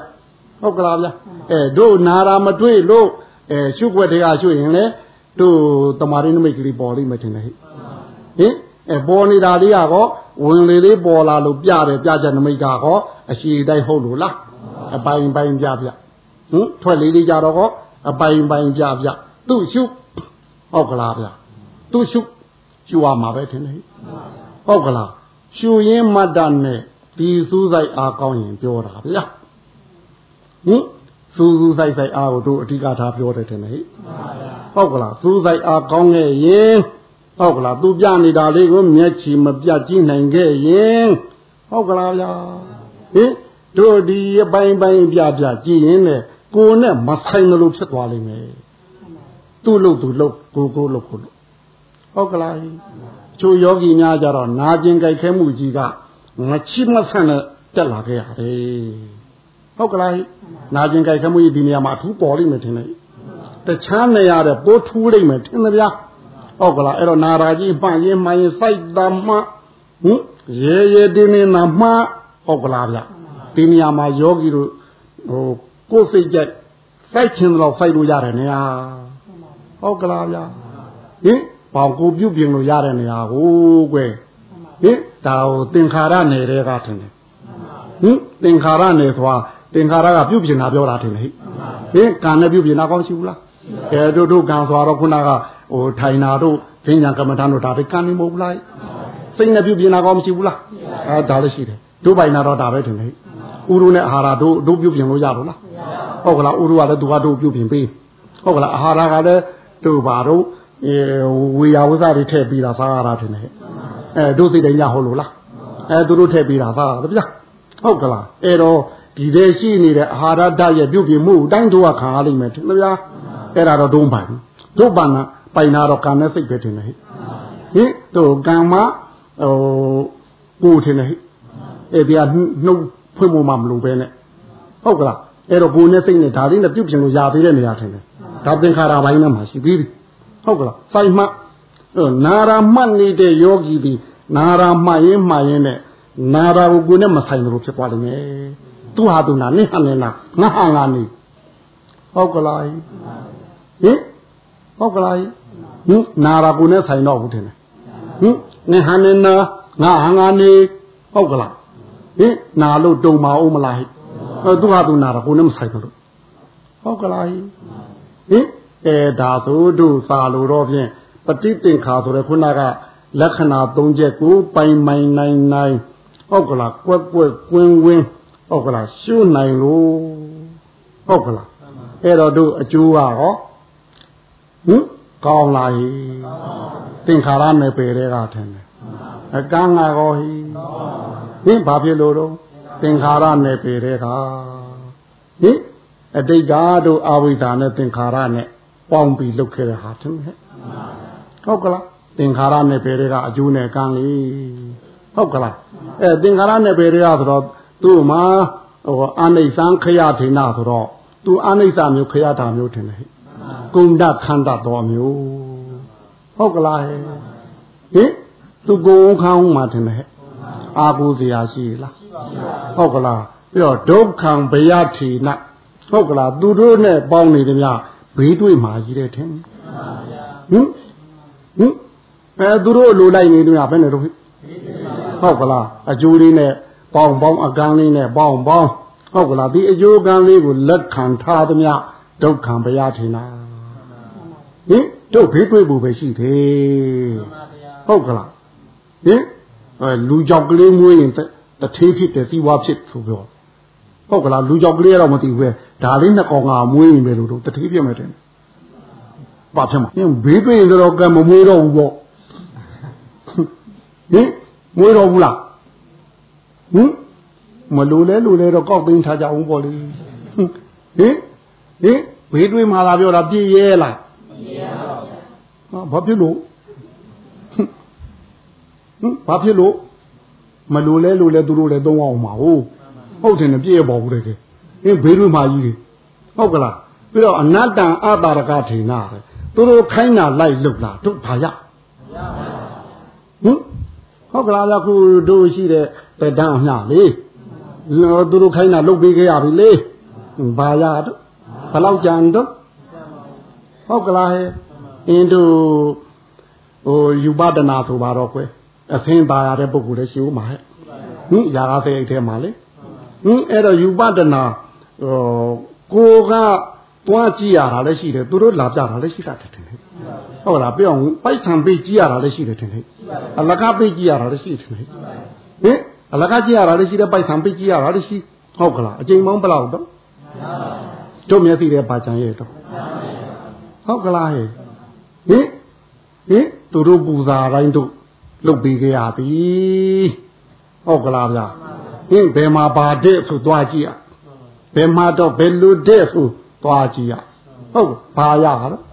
ဟုတ်ကလားဗျာအဲတို့နာရာမတွေ့လို့အဲရှုွက်တွေကရှုရင်လေတို့တမာရင်းနမိတ်ကလေးပေါ်လိမ့်မယ်ထင်တယ်ဟိဟင်အဲပေါ်နေတာလေးကောဝင်လေလေးပေါ်လာလို့ပြတယ်ပြချက်နမိတ်ကကောအရှိတိုင်းဟုတ်လို့လားအပိုင်ပိုင်ပြပြဟင်ထွက်လေးလေးကြတော့ကောအပိုင်ပိုင်ပြပြသူ့ရှုဟုတ်ကလားဗျာသူ့ရှုရှုရမှာပဲထင်တယ်ဟိ ဟုတ်ကလားရှူရင်းမတ်တနဲ့ဒီစူးစိုက်အားကောင်းရင်ပြောတာဗျာဟင်စူးစူးစိုက်စိုက်အားကိုတို့အဓိကထားပြောတယ်ထင်တယ်ဟိဟုတ်ကလားစူးစိုက်အားကောင်းခဲ့ရင်ဟုတ်ကလားသူပြနေတာလေးကိုမျက်ချီမပြကြည့်နိုင်ခဲ့ရင်ဟုတ်ကလားဗျာဟင်တို့ဒီအပိုင်းပိုင်းပြပြကြည့်ရင်လေကိုနဲ့မဆိုင်လို့ဖြစ်သွားလိမ့်မယ်သူ့လို့သူလို့ကိုကိုလို့ကိုလို့ဟုတ်ကလား ချိုယောဂီများကြတော့နာကျင်ကြိုက်ခဲမှုကြီးကငချိမဆန့်နဲ့တက်လာခဲ့ရတယ်ဟုတ်ကလားနာကျင်ကြိုက်ခဲမှုကြီးဒီနေရာမှာအထူးပေါ်လိမ့်မယ်ထင်တယ်တခြားနေရာတဲ့ပိုးထူးလိမ့်မယ်ထင်တယ်ဗျာဟုတ်ကလားအဲ့တော့နာရာကြီးမှန်ရင်မှန်ရင်စိုက်တမ်းမှဟင်ရေရေတင်းတင်းနာမှဟုတ်ကလားဗျဒီနေရာမှာယောဂီတို့ဟိုကိုယ်စိတ်ကြိုက်စိုက်ခြင်းတော့စိုက်လို့ရတယ်နေရာဟုတ်ကလားဗျဟင် ပေါင်ကိုပြုတ်ပြင်လို့ရတဲ့နေရာကိုကွယ်ဟင်ဒါဟိုသင်္ခါရနယ်တွေကထင်တယ်ဟင်သင်္ခါရနယ်ဆိုတာသင်္ခါရကပြုတ်ပြင်တာပြောတာထင်တယ်ဟင်ကံနဲ့ပြုတ်ပြင်တာကောင်းရှိဘူးလားကဲတို့တို့ကံဆိုတော့ခုနကဟိုထိုင်နာတို့ဈဉ္ညာကမ္မဋ္ဌာန်းတို့ဒါပဲကံနေမဟုတ်ဘူးလားစိတ်နဲ့ပြုတ်ပြင်တာကောင်းမရှိဘူးလားအဲဒါလည်းရှိတယ်တို့ပိုင်နာတော့ဒါပဲထင်တယ်ဥရုနဲ့အာဟာရတို့တို့ပြုတ်ပြင်လို့ရတော့လားဟုတ်ကလားဥရုကလည်းသူကတို့ပြုတ်ပြင်ပေးဟုတ်ကလားအာဟာရကလည်းတို့ပါတော့အဲ ဝေယဝဇ္ဇတွေထည့်ပြီးတာစားရတာထင်တယ်အဲတို့စိတ်တိုင်းညဟုတ်လို့လားအဲသူတို့ထည့်ပြီးတာစားရတယ်ဗျာဟုတ်ကလားအဲတော့ဒီတဲ့ရှိနေတဲ့အာဟာရဓာတ်ရဲ့ပြုတ်ပြင်မှုအတိုင်းတို့ကခံရလိမ့်မယ်ထင်ဗျာအဲ့ဒါတော့ဒုံးပိုင်တို့ပါနာပိုင်နာတော့ကံနဲ့စိတ်ပဲထင်တယ်ဟိဟင်တို့ကံမဟိုကိုထင်တယ်ဟိအဲ့ဒီကနှုတ်ဖွင့်ဖို့မှမလိုပဲနဲ့ဟုတ်ကလားအဲ့တော့ကိုနဲ့စိတ်နဲ့ဒါလေးနဲ့ပြုတ်ပြင်လို့ရသေးတဲ့နေရာထင်တယ်ဒါသင်္ခါရပိုင်းနဲ့မှရှိပြီးပြီ ဟုတ်ကလားစိုက်မှနာရာမှတ်နေတဲ့ယောဂီဒီနာရာမှတ်ရင်မှတ်ရင်နဲ့နာရာကိုကိုနဲ့မဆိုင်လို့ဖြစ်သွားလိမ့်မယ်သူဟာသူနာနိဟနဲ့နာငါဟာငါနေဟုတ်ကလားဟင်ဟုတ်ကလားဟင်နာရာကိုနဲ့ဆိုင်တော့ဘူးထင်တယ်ဟင်နိဟနဲ့နာငါဟာငါနေဟုတ်ကလားဟင်နာလို့တုံပါအောင်မလားဟဲ့သူဟာသူနာရာကိုနဲ့မဆိုင်ဘူးဟုတ်ကလားဟင် အဲဒါဆိုတို့စာလို့တော့ဖြင့်ပฏิသင်္ခါဆိုတဲ့ခုနကလက္ခဏာ၃ချက်ကိုပိုင်မိုင်နိုင်နိုင်ဟုတ်ကလားကွက်ကွက်ကွင်းကွင်းဟုတ်ကလားရှုနိုင်လို့ဟုတ်ကလားအဲ့တော့တို့အကျိုးကရောဟင်ကောင်းလာဟိသင်္ခါရနယ်ပယ်တဲ့ကထင်တယ်အကန်းကရောဟိဟင်ဘာဖြစ်လို့တော့သင်္ခါရနယ်ပယ်တဲ့ကဟင်အတိတ်ဓာတို့အဝိဇ္ဇာနဲ့သင်္ခါရနဲ့ ပေါင်းပြီးလုပ်ခဲ့တဲ့ဟာထင်တယ်ဟုတ်ကလားသင်္ခါရနဲ့ပေတွေကအကျိုးနဲ့ကံလေဟုတ်ကလားအဲသင်္ခါရနဲ့ပေတွေကဆိုတော့သူ့မှာဟိုအာနိစ္စံခရထေနဆိုတော့သူအာနိစ္စမျိုးခရတာမျိုးထင်တယ်ဟဲ့ကုဏ္ဍခန္ဓာတော်မျိုးဟုတ်ကလားဟဲ့ဟင်သူကိုယ်ခေါင်းမှာထင်တယ်ဟဲ့အာကိုစရာရှိလားဟုတ်ကလားပြီးတော့ဒုက္ခံဘယထေနဟုတ်ကလားသူတို့နဲ့ပေါင်းနေတယ်များ ဘေးတွေ့မှာကြီးတယ်ထင်ဟင်ဟင်အဲသူတို့လိုလိုက်နေတယ်ဘယ်နဲ့တော့ဟုတ်ကလားအကျိုးလေးနဲ့ပေါင်းပေါင်းအကန်းလေးနဲ့ပေါင်းပေါင်းဟုတ်ကလားဒီအကျိုးကံလေးကိုလက်ခံထားသမျှဒုက္ခံဘုရားထင်တာဟင်တို့ဘေးတွေ့ဖို့ပဲရှိတယ်ဟုတ်ကလားဟင်အဲလူကြောက်ကလေးမွေးရင်တထေးဖြစ်တယ်စီဝါဖြစ်ဆိုပြော ဟုတ်ကလားလူကြောက်ကလေးတော့မသိဘူးပဲဒါလေးနှစ်ကောင်ကမွေးရင်ပဲလို့တော့တတိပြမယ်တဲ့ပါဖြစ်မှာဘေးတွေ့ရင်တော့ကံမမွေးတော့ဘူးပေါ့ဟင်မွေးတော့ဘူးလားဟင်မလိုလဲလိုလဲတော့ကောက်သိမ်းထားကြအောင်ပေါ့လေဟင်ဟင်ဘေးတွေ့မှာလားပြောတာပြည့်ရဲလားပြည့်ရဲပါဗျာဘာဖြစ်လို့ဟင်ဘာဖြစ်လို့မလိုလဲလိုလဲသူတို့လည်းသုံးအောင်မှာဟုတ် ဟုတ်တယ်ပြည့်ရပါဘူးတကယ်အင်းဘေးတို့မှကြီးတယ်ဟုတ်ကလားပြီးတော့အနတ္တံအတာရကထေနာပဲသူတို့ခိုင်းတာလိုက်လုတ်လာတို့ဘာရဟင်ဟုတ်ကလားလားခုတို့ရှိတဲ့တန်းအမျှလေသူတို့ခိုင်းတာလုတ်ပေးခဲ့ရပြီလေဘာရတို့ဘလောက်ကြံတို့ဟုတ်ကလားဟဲ့အင်းတို့ဟိုယူပဒနာဆိုပါတော့ကွယ်အသင်ပါရတဲ့ပုဂ္ဂိုလ်လည်းရှိဦးမှာဟဲ့ဟင်ຢာကားစိတ်အိတ်ထဲမှာလေ ဟင်အဲ့တော့ယူပဒနာဟိုကိုကတွားကြည့်ရတာလည်းရှိတယ်သူတို့လာပြတာလည်းရှိတာတယ်ထင်တယ်ဟုတ်လားပြောင်းပိုက်ဆံပေးကြည့်ရတာလည်းရှိတယ်ထင်တယ်အလကားပေးကြည့်ရတာလည်းရှိတယ်ထင်တယ်ဟင်အလကားကြည့်ရတာလည်းရှိတယ်ပိုက်ဆံပေးကြည့်ရတာလည်းရှိဟုတ်ကလားအချိန်မောင်းဘယ်လောက်တော့တို့မျက်စိတဲ့ဘာချံရဲ့တော့ဟုတ်ကလားဟဲ့ဟင်ဟင်သူတို့ပူဇာတိုင်းတို့လုတ်ပေးကြရပြီဟုတ်ကလားဗျာ ဟင်ဘယ်မှာဘာတဲ့ဆိုသွားကြည့်ရဘယ်မှာတော့ဘယ်လိုတဲ့ဆိုသွားကြည့်ရဟုတ်ဘာရဟာလို့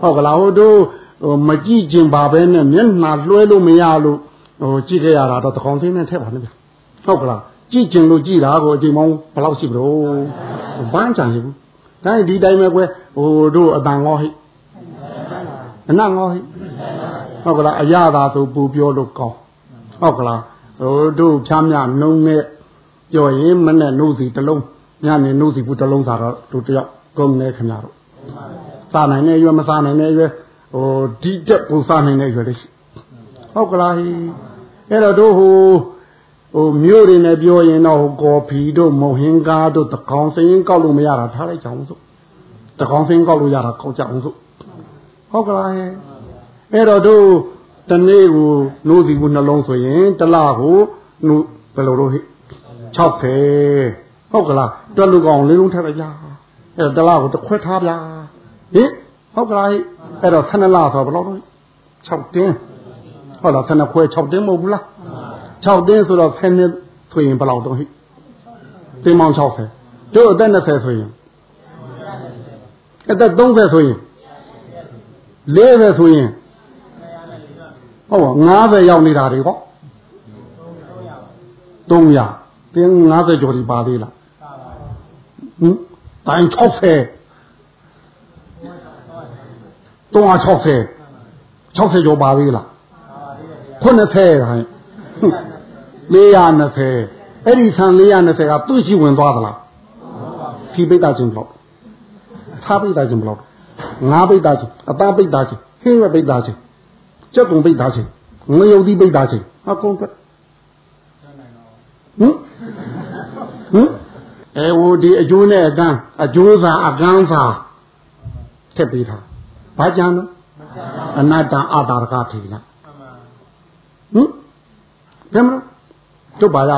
ဟုတ်ကလားဟိုတို့ဟိုမကြည့်ခြင်းပါပဲနဲ့မျက်နှာလွှဲလို့မရလို့ဟိုကြည့်ခဲ့ရတာတော့တကောင်သိနဲ့ထက်ပါနဲ့ဗျဟုတ်ကလားကြည့်ခြင်းလို့ကြည့်တာကိုအချိန်မောင်းဘယ်လောက်ရှိဘလို့ဘန်းချံရှိဘူးဒါဒီတိုင်းပဲကွယ်ဟိုတို့အတန်ဟောဟိဟအနတ်ငေါဟိဟုတ်ကလားအရသာဆိုပူပြောလို့ကောင်းဟုတ်ကလား ဟိုတို့ဖြားမြနှုံးနဲ့ပြောရင်မနဲ့နှုတ်စီတစ်လုံးညနေနှုတ်စီဘူးတစ်လုံးသာတော့တို့တယောက်ကုန်နေခင်ဗျားတို့စားနိုင်တဲ့ရွယ်မစားနိုင်တဲ့ရွယ်ဟိုဒီတက်ပူစားနိုင်တဲ့ရွယ်လေးဟုတ်ကလားဟိအဲ့တော့တို့ဟိုဟိုမြို့တွေနဲ့ပြောရင်တော့ကော်ဖီတို့မုံဟင်းကားတို့တကောင်စင်းကောက်လို့မရတာထားလိုက်ကြအောင်စို့တကောင်စင်းကောက်လို့ရတာကောက်ကြအောင်စို့ဟုတ်ကလားဟဲ့အဲ့တော့တို့ တနေ့ကိုနိုးစီဘူးနှလုံးဆိုရင်တလားကိုနိုးဘယ်လိုလို့ဟိ60ဟုတ်ကလားတွက်လူကောင်လေးလုံးထက်လိုက်ကြအဲ့တလားကိုတစ်ခွက်ထားဗျာဟင်ဟုတ်ကလားဟိအဲ့တော့12လဆိုဘယ်လိုလို့6တင်းဟုတ်လား12ခွဲ6တင်းမဟုတ်ဘူးလား6တင်းဆိုတော့10နှစ်ဆိုရင်ဘယ်လောက်တော့ဟိတင်းမောင်း60တို့အသက်20ဆိုရင်အသက်30ဆိုရင်40ဆိုရင် ဟုတ်ပါ90ရောက်နေတာတွေပေါ့300တင်း90ကျော်ဒီပါသေးလားဟင်တိုင်း60 360 60ကျော်ပါသေးလား90ဟဲ့420အဲ့ဒီဆန်420ကသူ့ရှိဝင်သွားသလားဖြီပိတ်တာချင်းဘလောက်ထားပိတ်တာချင်းဘလောက်ငါးပိတ်တာချင်းအသားပိတ်တာချင်းဟင်းရပိတ်တာချင်း ကြက်ကုံပိတ်တာချင်းငရုတ်တိပိတ်တာချင်းအကုန်ပဲဟင်ဟင်အဲဟိုဒီအကျိုးနဲ့အကန်းအကျိုးစာအကန်းစာထည့်ပေးတာဘာကြမ်းလို့အနတ္တအာတာရကထေလားဟင်ဘယ်မလို့တို့ပါရ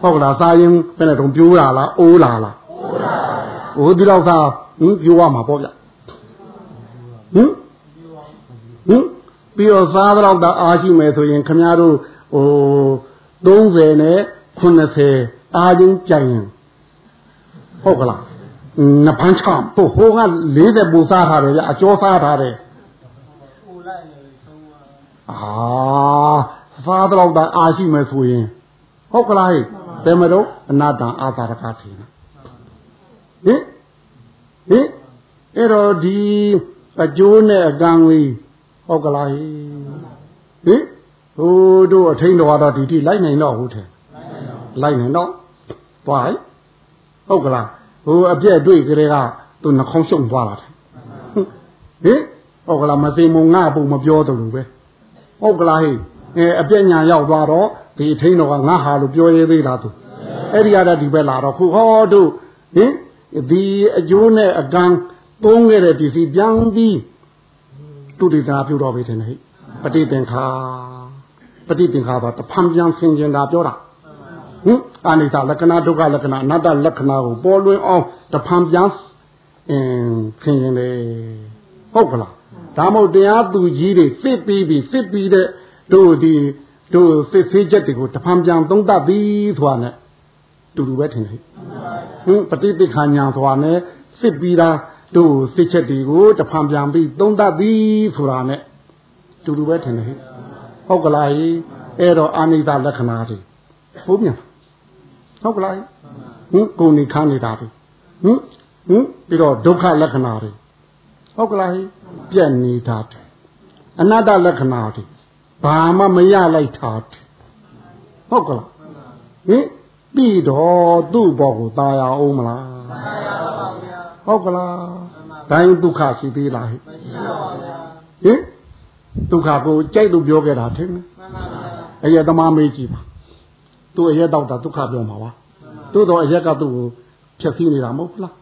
ဟုတ်လားစာရင်ဘယ်နဲ့တုံပြိုးလာလားအိုးလာလားအိုးလာဟိုဒီတော့သာဟင်ပြိုးရမှာပေါ့ဗျဟင် ဟင်ပြီးတော့စားတော့တာအားရှိမယ်ဆိုရင်ခမည်းတော်ဟို30နဲ့80အားချင်းကြိုင်ရင်ဟုတ်ကလားနဖန်းချပို့ဟိုက40ပူစားထားတယ်ဗျအကျော်စားထားတယ်ပူလိုက်နေဆုံးအာစားတော့တာအားရှိမယ်ဆိုရင်ဟုတ်ကလားဟဲ့ဘယ်မတော့အနာတံအာသာရကထေနဟင်ဟင်အဲ့တော့ဒီအကျိုးနဲ့အကံလေး ဟုတ်ကလားဟင်ဟင်ဟိုတို့အထိန်တော်တော့ဒီတိလိုက်နိုင်တော့ဟုတ်တယ်လိုက်နိုင်တော့သွားဟဲ့ဟုတ်ကလားဟိုအပြက်တွေ့ကြတဲ့ကသူနှာခေါင်းရှုံသွားတာဟင်ဟုတ်ကလားမသိမုံငါပုံမပြောတယ်လို့ပဲဟုတ်ကလားဟဲ့အဲအပြက်ညာရောက်သွားတော့ဒီအထိန်တော်ကငါဟာလို့ပြောရသေးလားသူအဲ့ဒီကတော့ဒီဘက်လာတော့ခုဟောတို့ဟင်ဒီအကျိုးနဲ့အကံသုံးခဲ့တဲ့ပစ္စည်းပြန်ပြီး တုတိတာပြုတော့ပြီတဲ့ဟဲ့ပฏิသင်္ခါပฏิသင်္ခါတော့တဖန်ပြန်ဆင်ကျင်တာပြောတာဟင်အနိစ္စလက္ခဏာဒုက္ခလက္ခဏာအနတ္တလက္ခဏာကိုပေါ်လွင်အောင်တဖန်ပြန်အင်းဆင်ကျင်တယ်ဟုတ်ကလားဒါမို့တရားသူကြီးတွေစစ်ပြီးပြီးစစ်ပြီးတဲ့တို့ဒီတို့စစ်ဆေးချက်တွေကိုတဖန်ပြန်သုံးသပ်ပြီးဆိုတာနဲ့တူတူပဲထင်တယ်ဟင်ပฏิတိခာညာဆိုတာနဲ့စစ်ပြီးတာ တို့စစ်ချက်တွေကိုတဖန်ပြန်ပြီးသုံးသပ်ပြီးဆိုတာနဲ့တူတူပဲထင်တယ်ဟုတ်ကလားအဲ့တော့အာနိသလက္ခဏာတွေဟုတ်ပြန်ဟုတ်ကလားဟင်ကိုနေခန်းနေတာတွေဟင်ဟင်ပြီးတော့ဒုက္ခလက္ခဏာတွေဟုတ်ကလားပြက်နေတာတွေအနတ္တလက္ခဏာတွေဘာမှမရလိုက်တာဟုတ်ကလားဟင်ပြီးတော့သူ့ဘောကိုตายအောင်မလားဟုတ်ကလား တိုင်းဒုက္ခရှိသေးလားဟင်ဟင်ဒုက္ခကိုကြိုက်လို့ပြောခဲ့တာထင်တယ်အရက်သမားမေးကြည့်ပါသူ့အရက်တော့တာဒုက္ခပြောမှာပါသို့တော့အရက်ကသူ့ကိုဖြည့်ဆည်းနေတာမဟုတ်လား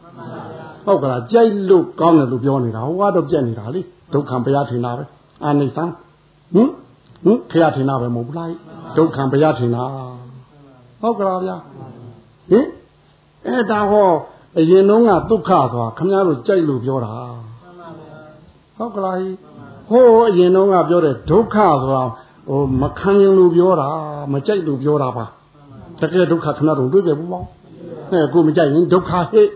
ဟုတ်ကလားကြိုက်လို့ကောင်းတယ်လို့ပြောနေတာဟိုကတော့ပြက်နေတာလေဒုက္ခဘုရားထင်တာပဲအာနိသံဟင်ဟင်ခရထင်တာပဲမဟုတ်ဘူးလားဒုက္ခဘုရားထင်တာဟုတ်ကလားဗျာဟင်အဲ့ဒါဟော အရင်တုန်းကဒုက္ခဆိုတာခမည်းတော်ကြိုက်လို့ပြောတာဟုတ်ကလားဟိုအရင်တုန်းကပြောတဲ့ဒုက္ခဆိုတာဟိုမခံရင်လို့ပြောတာမကြိုက်လို့ပြောတာပါတကယ်ဒုက္ခခဏတော့တွေ့ကြဘူးပေါ့အဲကိုမကြိုက်ရင်ဒုက္ခဟဲ့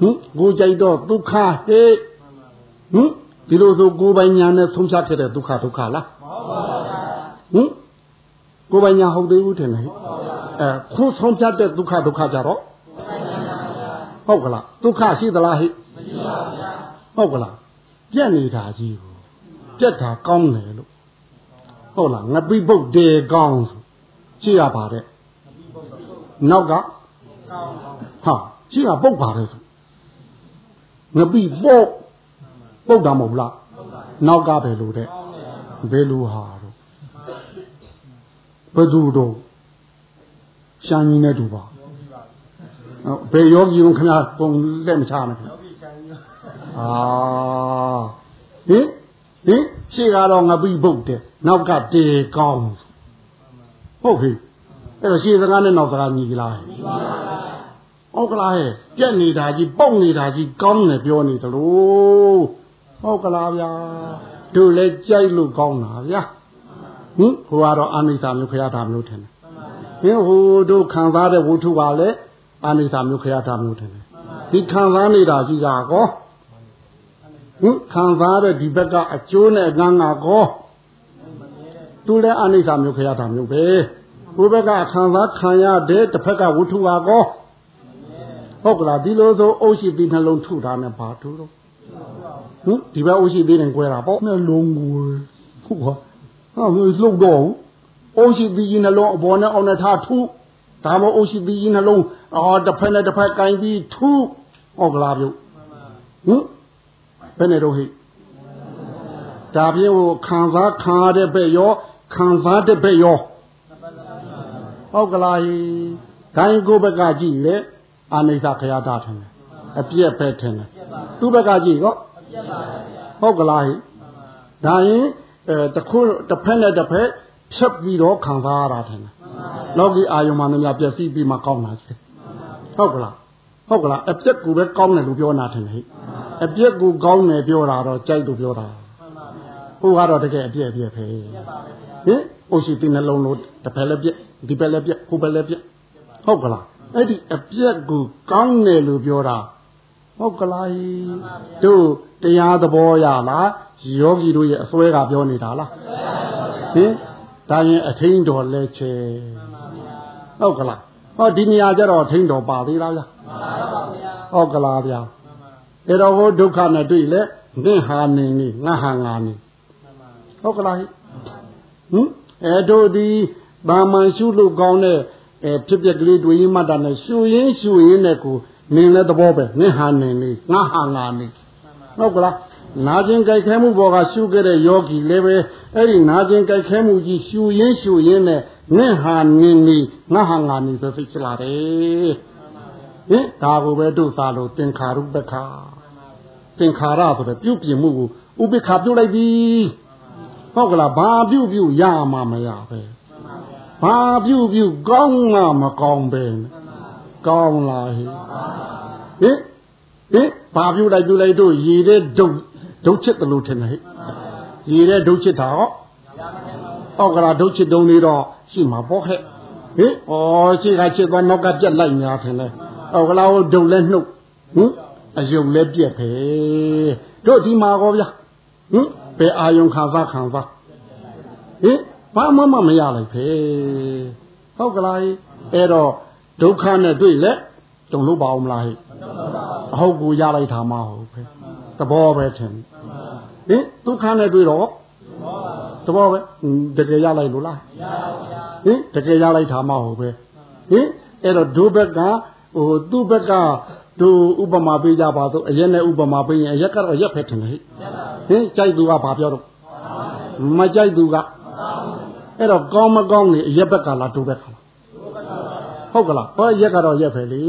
ဟင်ကိုကြိုက်တော့ဒုက္ခဟဲ့ဟင်ဒီလိုဆိုကိုယ်ပိုင်ညာနဲ့ဆုံးဖြတ်ဖြစ်တဲ့ဒုက္ခဒုက္ခလားမဟုတ်ပါဘူးဟင်ကိုယ်ပိုင်ညာဟုတ်သေးဘူးထင်တယ်အဲခုဆုံးဖြတ်တဲ့ဒုက္ခဒုက္ခကြတော့ ဟုတ်ကလားဒုက္ခရှိသလားဟိမရှိပါဘူးဟုတ်ကလားဟပြက်နေတာကြီးကိုပြက်တာကောင်းတယ်လို့ဟုတ်လားငပိပုတ်တယ်ကောင်းဆိုကြည့်ရပါတဲ့နောက်ကဟာကြည့်ရပုတ်ပါတယ်ဆိုငပိပုတ်ပုတ်တာမဟုတ်လားနောက်ကပဲလို့တဲ့ဘယ်လိုဟာတော့ဘယ်သူတော့ရှမ်းကြီးနဲ့တူပါ ဘယ်ယောဂီကခင်ဗျာပုံလက်မချနဲ့ခင်အာဟင်ဟင်ရှေ့ကတော့ငပိပုတ်တယ်နောက်ကတေကောင်းဟုတ်ပြီအဲ့တော့ရှေ့စကားနဲ့နောက်စကားညီလားညီပါပါဟုတ်ကလားဟဲ့ပြက်နေတာကြီးပုတ်နေတာကြီးကောင်းတယ်ပြောနေသလိုဟုတ်ကလားဗျာတို့လည်းကြိုက်လို့ကောင်းတာဗျာဟင်ဟိုကတော့အာနိစ္စမျိုးခရတာမျိုးထင်တယ်ဟင်ဟိုတို့ခံစားတဲ့ဝုထုပါလေ အာနိစ္စမျိုးခရတာမျိုးထင်တယ်ဒီခံစားနေတာကြီးကကောဟင်ခံစားတဲ့ဒီဘက်ကအကျိုးနဲ့အကန်းကကောသူလည်းအာနိစ္စမျိုးခရတာမျိုးပဲဘုဘက်ကခံစားခံရတဲ့တစ်ဖက်ကဝုထုပါကောဟုတ်ကလားဒီလိုဆိုအုပ်ရှိပြီးနှလုံးထုတာနဲ့ဘာထုတော့ဟင်ဒီဘက်အုပ်ရှိသေးတယ်ကွဲတာပေါ့နှလုံးကိုဟုတ်ပါဟာမလှုပ်တော့ဘူးအုပ်ရှိပြီးကြီးနှလုံးအပေါ်နဲ့အောက်နဲ့ထားထုဒါမှအုပ်ရှိပြီးကြီးနှလုံး အော်တစ်ဖက်နဲ့တစ်ဖက်ကင်ပြီးထုဟုတ်ကလားပြုတ်ဟင်ဘယ်နဲ့တော့ဟိဒါပြင်းကိုခံစားခံရတဲ့ဘက်ရောခံစားတဲ့ဘက်ရောဟုတ်ကလားဟိဂိုင်းကိုဘက်ကကြည့်လေအာနိစ္စခရတာထင်တယ်အပြက်ပဲထင်တယ်သူ့ဘက်ကကြည့်ရောဟုတ်ကလားဟိဒါရင်အဲတခုတစ်ဖက်နဲ့တစ်ဖက်ဖြတ်ပြီးတော့ခံစားရတာထင်တယ်လောကီအာယုံမှများပြည့်စည်ပြီးမှကောင်းတာရှိ ဟုတ်ကလားဟုတ်ကလားအပြက်ကူပဲကောင်းတယ်လို့ပြောနာထင်တယ်ဟိအပြက်ကူကောင်းတယ်ပြောတာတော့ကြိုက်လို့ပြောတာဟိုကတော့တကယ်အပြက်အပြက်ပဲဟင်အိုရှိတင်နှလုံးလို့တစ်ဖက်လည်းပြက်ဒီဘက်လည်းပြက်ဟိုဘက်လည်းပြက်ဟုတ်ကလားအဲ့ဒီအပြက်ကူကောင်းတယ်လို့ပြောတာဟုတ်ကလားတို့တရားသဘောရလားယောဂီတို့ရဲ့အစွဲကပြောနေတာလားဟင်ဒါရင်အထင်းတော်လဲချေဟုတ်ကလား ဟောဒီနေရာကျတော့အထင်းတော်ပါသေးလားဗျာဟုတ်ကလားဗျာအဲ့တော့ဟိုဒုက္ခနဲ့တွေ့လေငင့်ဟာနေနေငါဟာငါနေဟုတ်ကလားဟင်အဲ့တို့ဒီဘာမှန်ရှုလို့ကောင်းတဲ့အဲဖြစ်ပျက်ကလေးတွေ့ရင်မှတ်တာနဲ့ရှုရင်းရှုရင်းနဲ့ကိုနင်တဲ့သဘောပဲငင့်ဟာနေနေငါဟာငါနေဟုတ်ကလား နာကျင်ကြိုက်ခဲမှုပေါ်ကရှုခဲ့တဲ့ယောဂီလည်းပဲအဲ့ဒီနာကျင်ကြိုက်ခဲမှုကြီးရှုရင်းရှုရင်းနဲ့ငင့်ဟာနင်းနီငါဟာငါနီဆိုသိချလာတယ်ဟင်ဒါကိုပဲတို့သာလို့သင်္ခါရုပ္ပခာသင်္ခါရဆိုတဲ့ပြုပြင်မှုကိုဥပိ္ပခာပြုတ်လိုက်ပြီဟုတ်ကလားဘာပြုတ်ပြုတ်ရမှာမရပဲဘာပြုတ်ပြုတ်ကောင်းမှမကောင်းပဲကောင်းလားဟိဟင်ဟင်ဘာပြုတ်လိုက်ပြုတ်လိုက်တို့ရေတဲ့ဒုတ် ဒုတ်ချစ်တယ်လို့ထင်တယ်ဟဲ့ရေတဲ့ဒုတ်ချစ်တာဟောဟောကလားဒုတ်ချစ်တုံးလေးတော့ရှိမှာပေါ့ခဲ့ဟင်ဩရှိကချစ်သွားနောက်ကပြက်လိုက်ညာထင်တယ်ဟောကလားဒုတ်လဲနှုတ်ဟင်အယုံလဲပြက်ပဲတို့ဒီမှာကောဗျာဟင်ဘယ်အာယုံခံစားခံစားဟင်ဘာမှမမရလိုက်ဖေဟုတ်ကလားအဲ့တော့ဒုက္ခနဲ့တွေ့လဲကြုံလို့ပါအောင်မလားဟဲ့အဟုတ်ကိုရလိုက်တာမဟုတ်ပဲ သဘောပဲထင်ဟင်ဒုက္ခနဲ့တွေ့တော့သဘောပဲတကယ်ရလိုက်လို့လားဟင်တကယ်ရလိုက်တာမဟုတ်ပဲဟင်အဲ့တော့ဒုဘက်ကဟိုသူ့ဘက်ကဒုဥပမာပေးကြပါဆိုအရက်နဲ့ဥပမာပေးရင်အရက်ကတော့ရက်ပဲထင်တယ်ဟင်ကြိုက်သူကဘာပြောတော့မကြိုက်သူကအဲ့တော့ကောင်းမကောင်းနေအရက်ဘက်ကလားဒုဘက်ကလားဟုတ်ကလားဟောရက်ကတော့ရက်ပဲလေ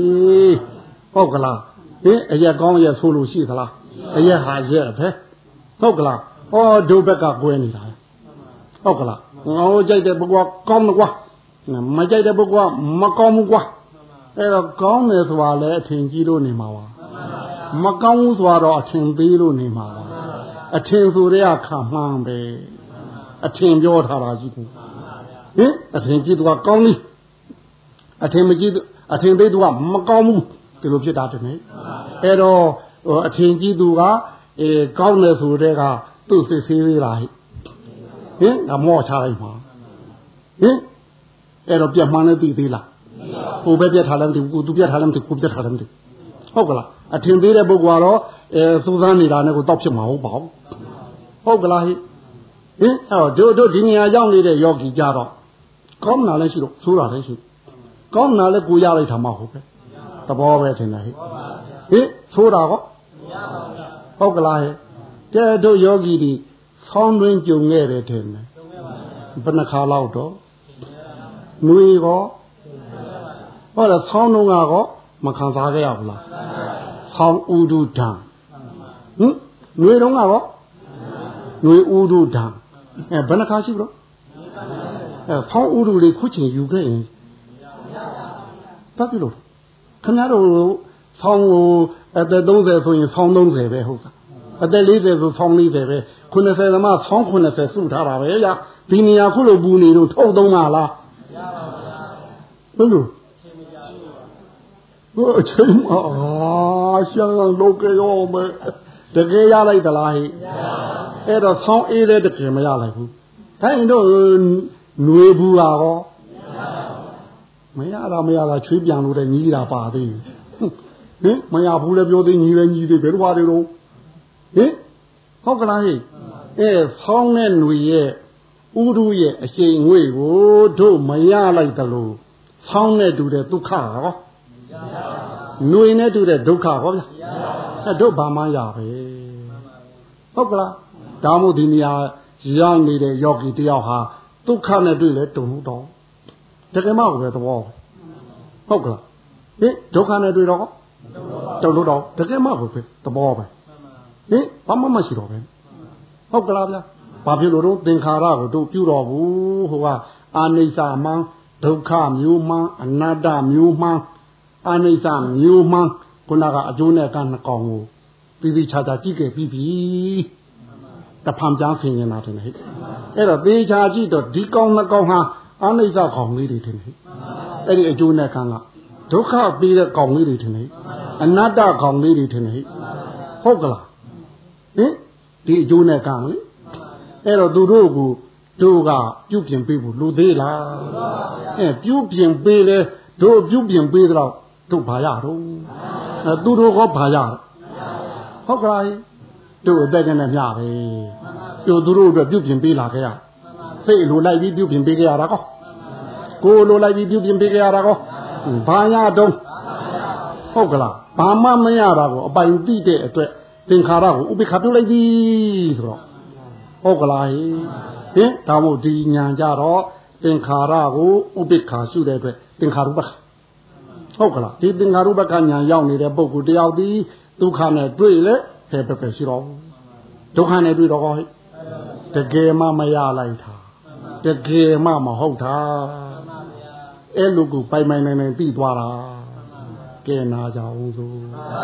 ဟုတ်ကလားဟင်အရက်ကောင်းရက်ဆိုလို့ရှိသလား အရက်ဟာရက်ပဲဟုတ်ကလားဟောဒုဘက်ကကွဲနေတာဟုတ်ကလားငါတို့ကြိုက်တဲ့ပုဂ္ဂိုလ်ကောင်းမကွာမကြိုက်တဲ့ပုဂ္ဂိုလ်ကမကောင်းဘူးကွာအဲ့တော့ကောင်းတယ်ဆိုတာလည်းအထင်ကြီးလို့နေမှာပါမကောင်းဘူးဆိုတာတော့အထင်သေးလို့နေမှာပါအထင်ဆိုတဲ့အခါမှန်ပဲအထင်ပြောထားတာကြီးကိုဟင်အထင်ကြီးသူကကောင်းပြီအထင်မကြီးအထင်သေးသူကမကောင်းဘူးဒီလိုဖြစ်တာတည်းအဲ့တော့ အထင်ကြီးသူကအဲကောင်းတယ်ဆိုတဲ့ကသူ့စစ်ဆေးသေးလားဟင်ငါမော့ချလိုက်ပါဟင်အဲ့တော့ပြတ်မှန်းလည်းသိသေးလားဟိုပဲပြတ်ထားလည်းမသိဘူးကိုသူပြတ်ထားလည်းမသိကိုပြတ်ထားလည်းမသိဟုတ်ကလားအထင်သေးတဲ့ပုဂ္ဂိုလ်ကတော့အဲစူးစမ်းနေတာနဲ့ကိုတောက်ဖြစ်မှာဟုတ်ပါဘူးဟုတ်ကလားဟိဟင်အဲ့တော့တို့တို့ဒီနေရာရောက်နေတဲ့ယောဂီကြတော့ကောင်းတာလည်းရှိတော့ဆိုးတာလည်းရှိကောင်းတာလည်းကိုရလိုက်တာမဟုတ်ပဲသဘောပဲထင်တယ်ဟိ ဟင်ဆိုးတာကောဟုတ်ကလားဟဲ့ကဲတို့ယောဂီဒီဆောင်းတွင်ကြုံခဲ့တယ်ထင်တယ်ဘယ်နှခါလောက်တော့နှွေကောဟောတော့ဆောင်းတုန်းကတော့မခံစားခဲ့ရဘူးလားဆောင်းဥဒုဒံဟင်နှွေတုန်းကတော့နှွေဥဒုဒံအဲဘယ်နှခါရှိဘလို့အဲဆောင်းဥဒုလေးခုချိန်ယူခဲ့ရင်တတ်ပြီလို့ခင်ဗျားတို့ ဆောင်းကိုအသက်30ဆိုရင်ဆောင်း30ပဲဟုတ်ကဲ့အသက်40ဆိုဆောင်း40ပဲ90သမားဆောင်း90စုထားတာပဲဗျာဒီနေရာခုလိုပူနေတော့ထုတ်သုံးပါလားဟုတ်လို့ဘုအချိန်မှာရှမ်းလောကရောမယ်တကယ်ရလိုက်သလားဟိအဲ့တော့ဆောင်းအေးတဲ့တကယ်မရလိုက်ဘူးဒါရင်တော့ຫນွေဘူးပါကောမရတာမရတာချွေးပြန်လို့တဲ့ညီးတာပါသေး ဟင်မရဘူးလည်းပြောသေးညီးလည်းညီးသေးဘယ်လိုပါတွေတော့ဟင်ဟုတ်ကလားဟိအဲဆောင်းတဲ့ຫນွေရဲ့ဥဒုရဲ့အရှိန်ငွေကိုတို့မရလိုက်သလိုဆောင်းနဲ့တူတဲ့ဒုက္ခရောຫນွေနဲ့တူတဲ့ဒုက္ခဟောဗျာအဲတို့ဘာမှရပဲဟုတ်ကလားဒါမို့ဒီနေရာရောက်နေတဲ့ယောဂီတယောက်ဟာဒုက္ခနဲ့တွေ့လဲတုံလို့တော့တကယ်မှပဲသဘောဟုတ်ကလားဟင်ဒုက္ခနဲ့တွေ့တော့ တုံလို့တော့တကယ်မှပဲသဘောပဲဟင်ဘာမှမရှိတော့ပဲဟုတ်ကလားဗျာဘာဖြစ်လို့တော့သင်္ခါရကိုတို့ပြုတော်ဘူးဟိုကအာနိစ္စမှန်ဒုက္ခမျိုးမှန်အနတ္တမျိုးမှန်အာနိစ္စမျိုးမှန်ခုနကအကျိုးနဲ့ကနှစ်ကောင်ကိုပြီးပြီးခြားခြားကြည့်ခဲ့ပြီးပြီတဖန်ပြန်ဆင်နေတာတင်ဟဲ့အဲ့တော့သေချာကြည့်တော့ဒီကောင်နှစ်ကောင်ဟာအာနိစ္စကောင်လေးတွေတင်ဟဲ့အဲ့ဒီအကျိုးနဲ့ကံက ဒုက္ခပြီးတဲ့ကောင်လေးတွေတင်ဟဲ့အနတ္တကောင်လေးတွေတင်ဟဲ့ဟုတ်ကလားဟင်ဒီအကျိုးနဲ့ကံလေအဲ့တော့သူတို့ကိုတို့ကပြုပြင်ပေးဖို့လူသေးလားအဲပြုပြင်ပေးလဲတို့ပြုပြင်ပေးတော့တို့ဘာရတော့အဲသူတို့ကဘာရဟုတ်ကဲ့တို့အသက်ကနဲ့မျှပဲတို့သူတို့အတွက်ပြုပြင်ပေးလာခဲ့ရစိတ်လိုလိုက်ပြီးပြုပြင်ပေးခဲ့ရတာကောကိုလိုလိုက်ပြီးပြုပြင်ပေးခဲ့ရတာကော ဘာရတော့ဟုတ်ကလားဘာမှမရတာကိုအပိုင်တိတဲ့အတွက်သင်္ခါရကိုဥပိ္ပခပြုတ်လိုက်သည်ဆိုတော့ဟုတ်ကလားဟင်ဒါမို့ဒီညာကြတော့သင်္ခါရကိုဥပိ္ပခရှုတဲ့အတွက်သင်္ခါရုပ္ပခဟုတ်ကလားဒီသင်္ခါရုပ္ပခညာရောက်နေတဲ့ပုဂ္ဂိုလ်တယောက်ဒီဒုက္ခနဲ့တွေ့လေဖယ်ပပယ်ရှိတော့ဒုက္ခနဲ့တွေ့တော့ဟဲ့တကယ်မှမရလိုက်တာတကယ်မှမဟုတ်တာ အဲ့လိုကိုပိုင်ပိုင်နိုင်နိုင်ပြီးသွားတာကဲနာကြအောင်ဆိုသာသာ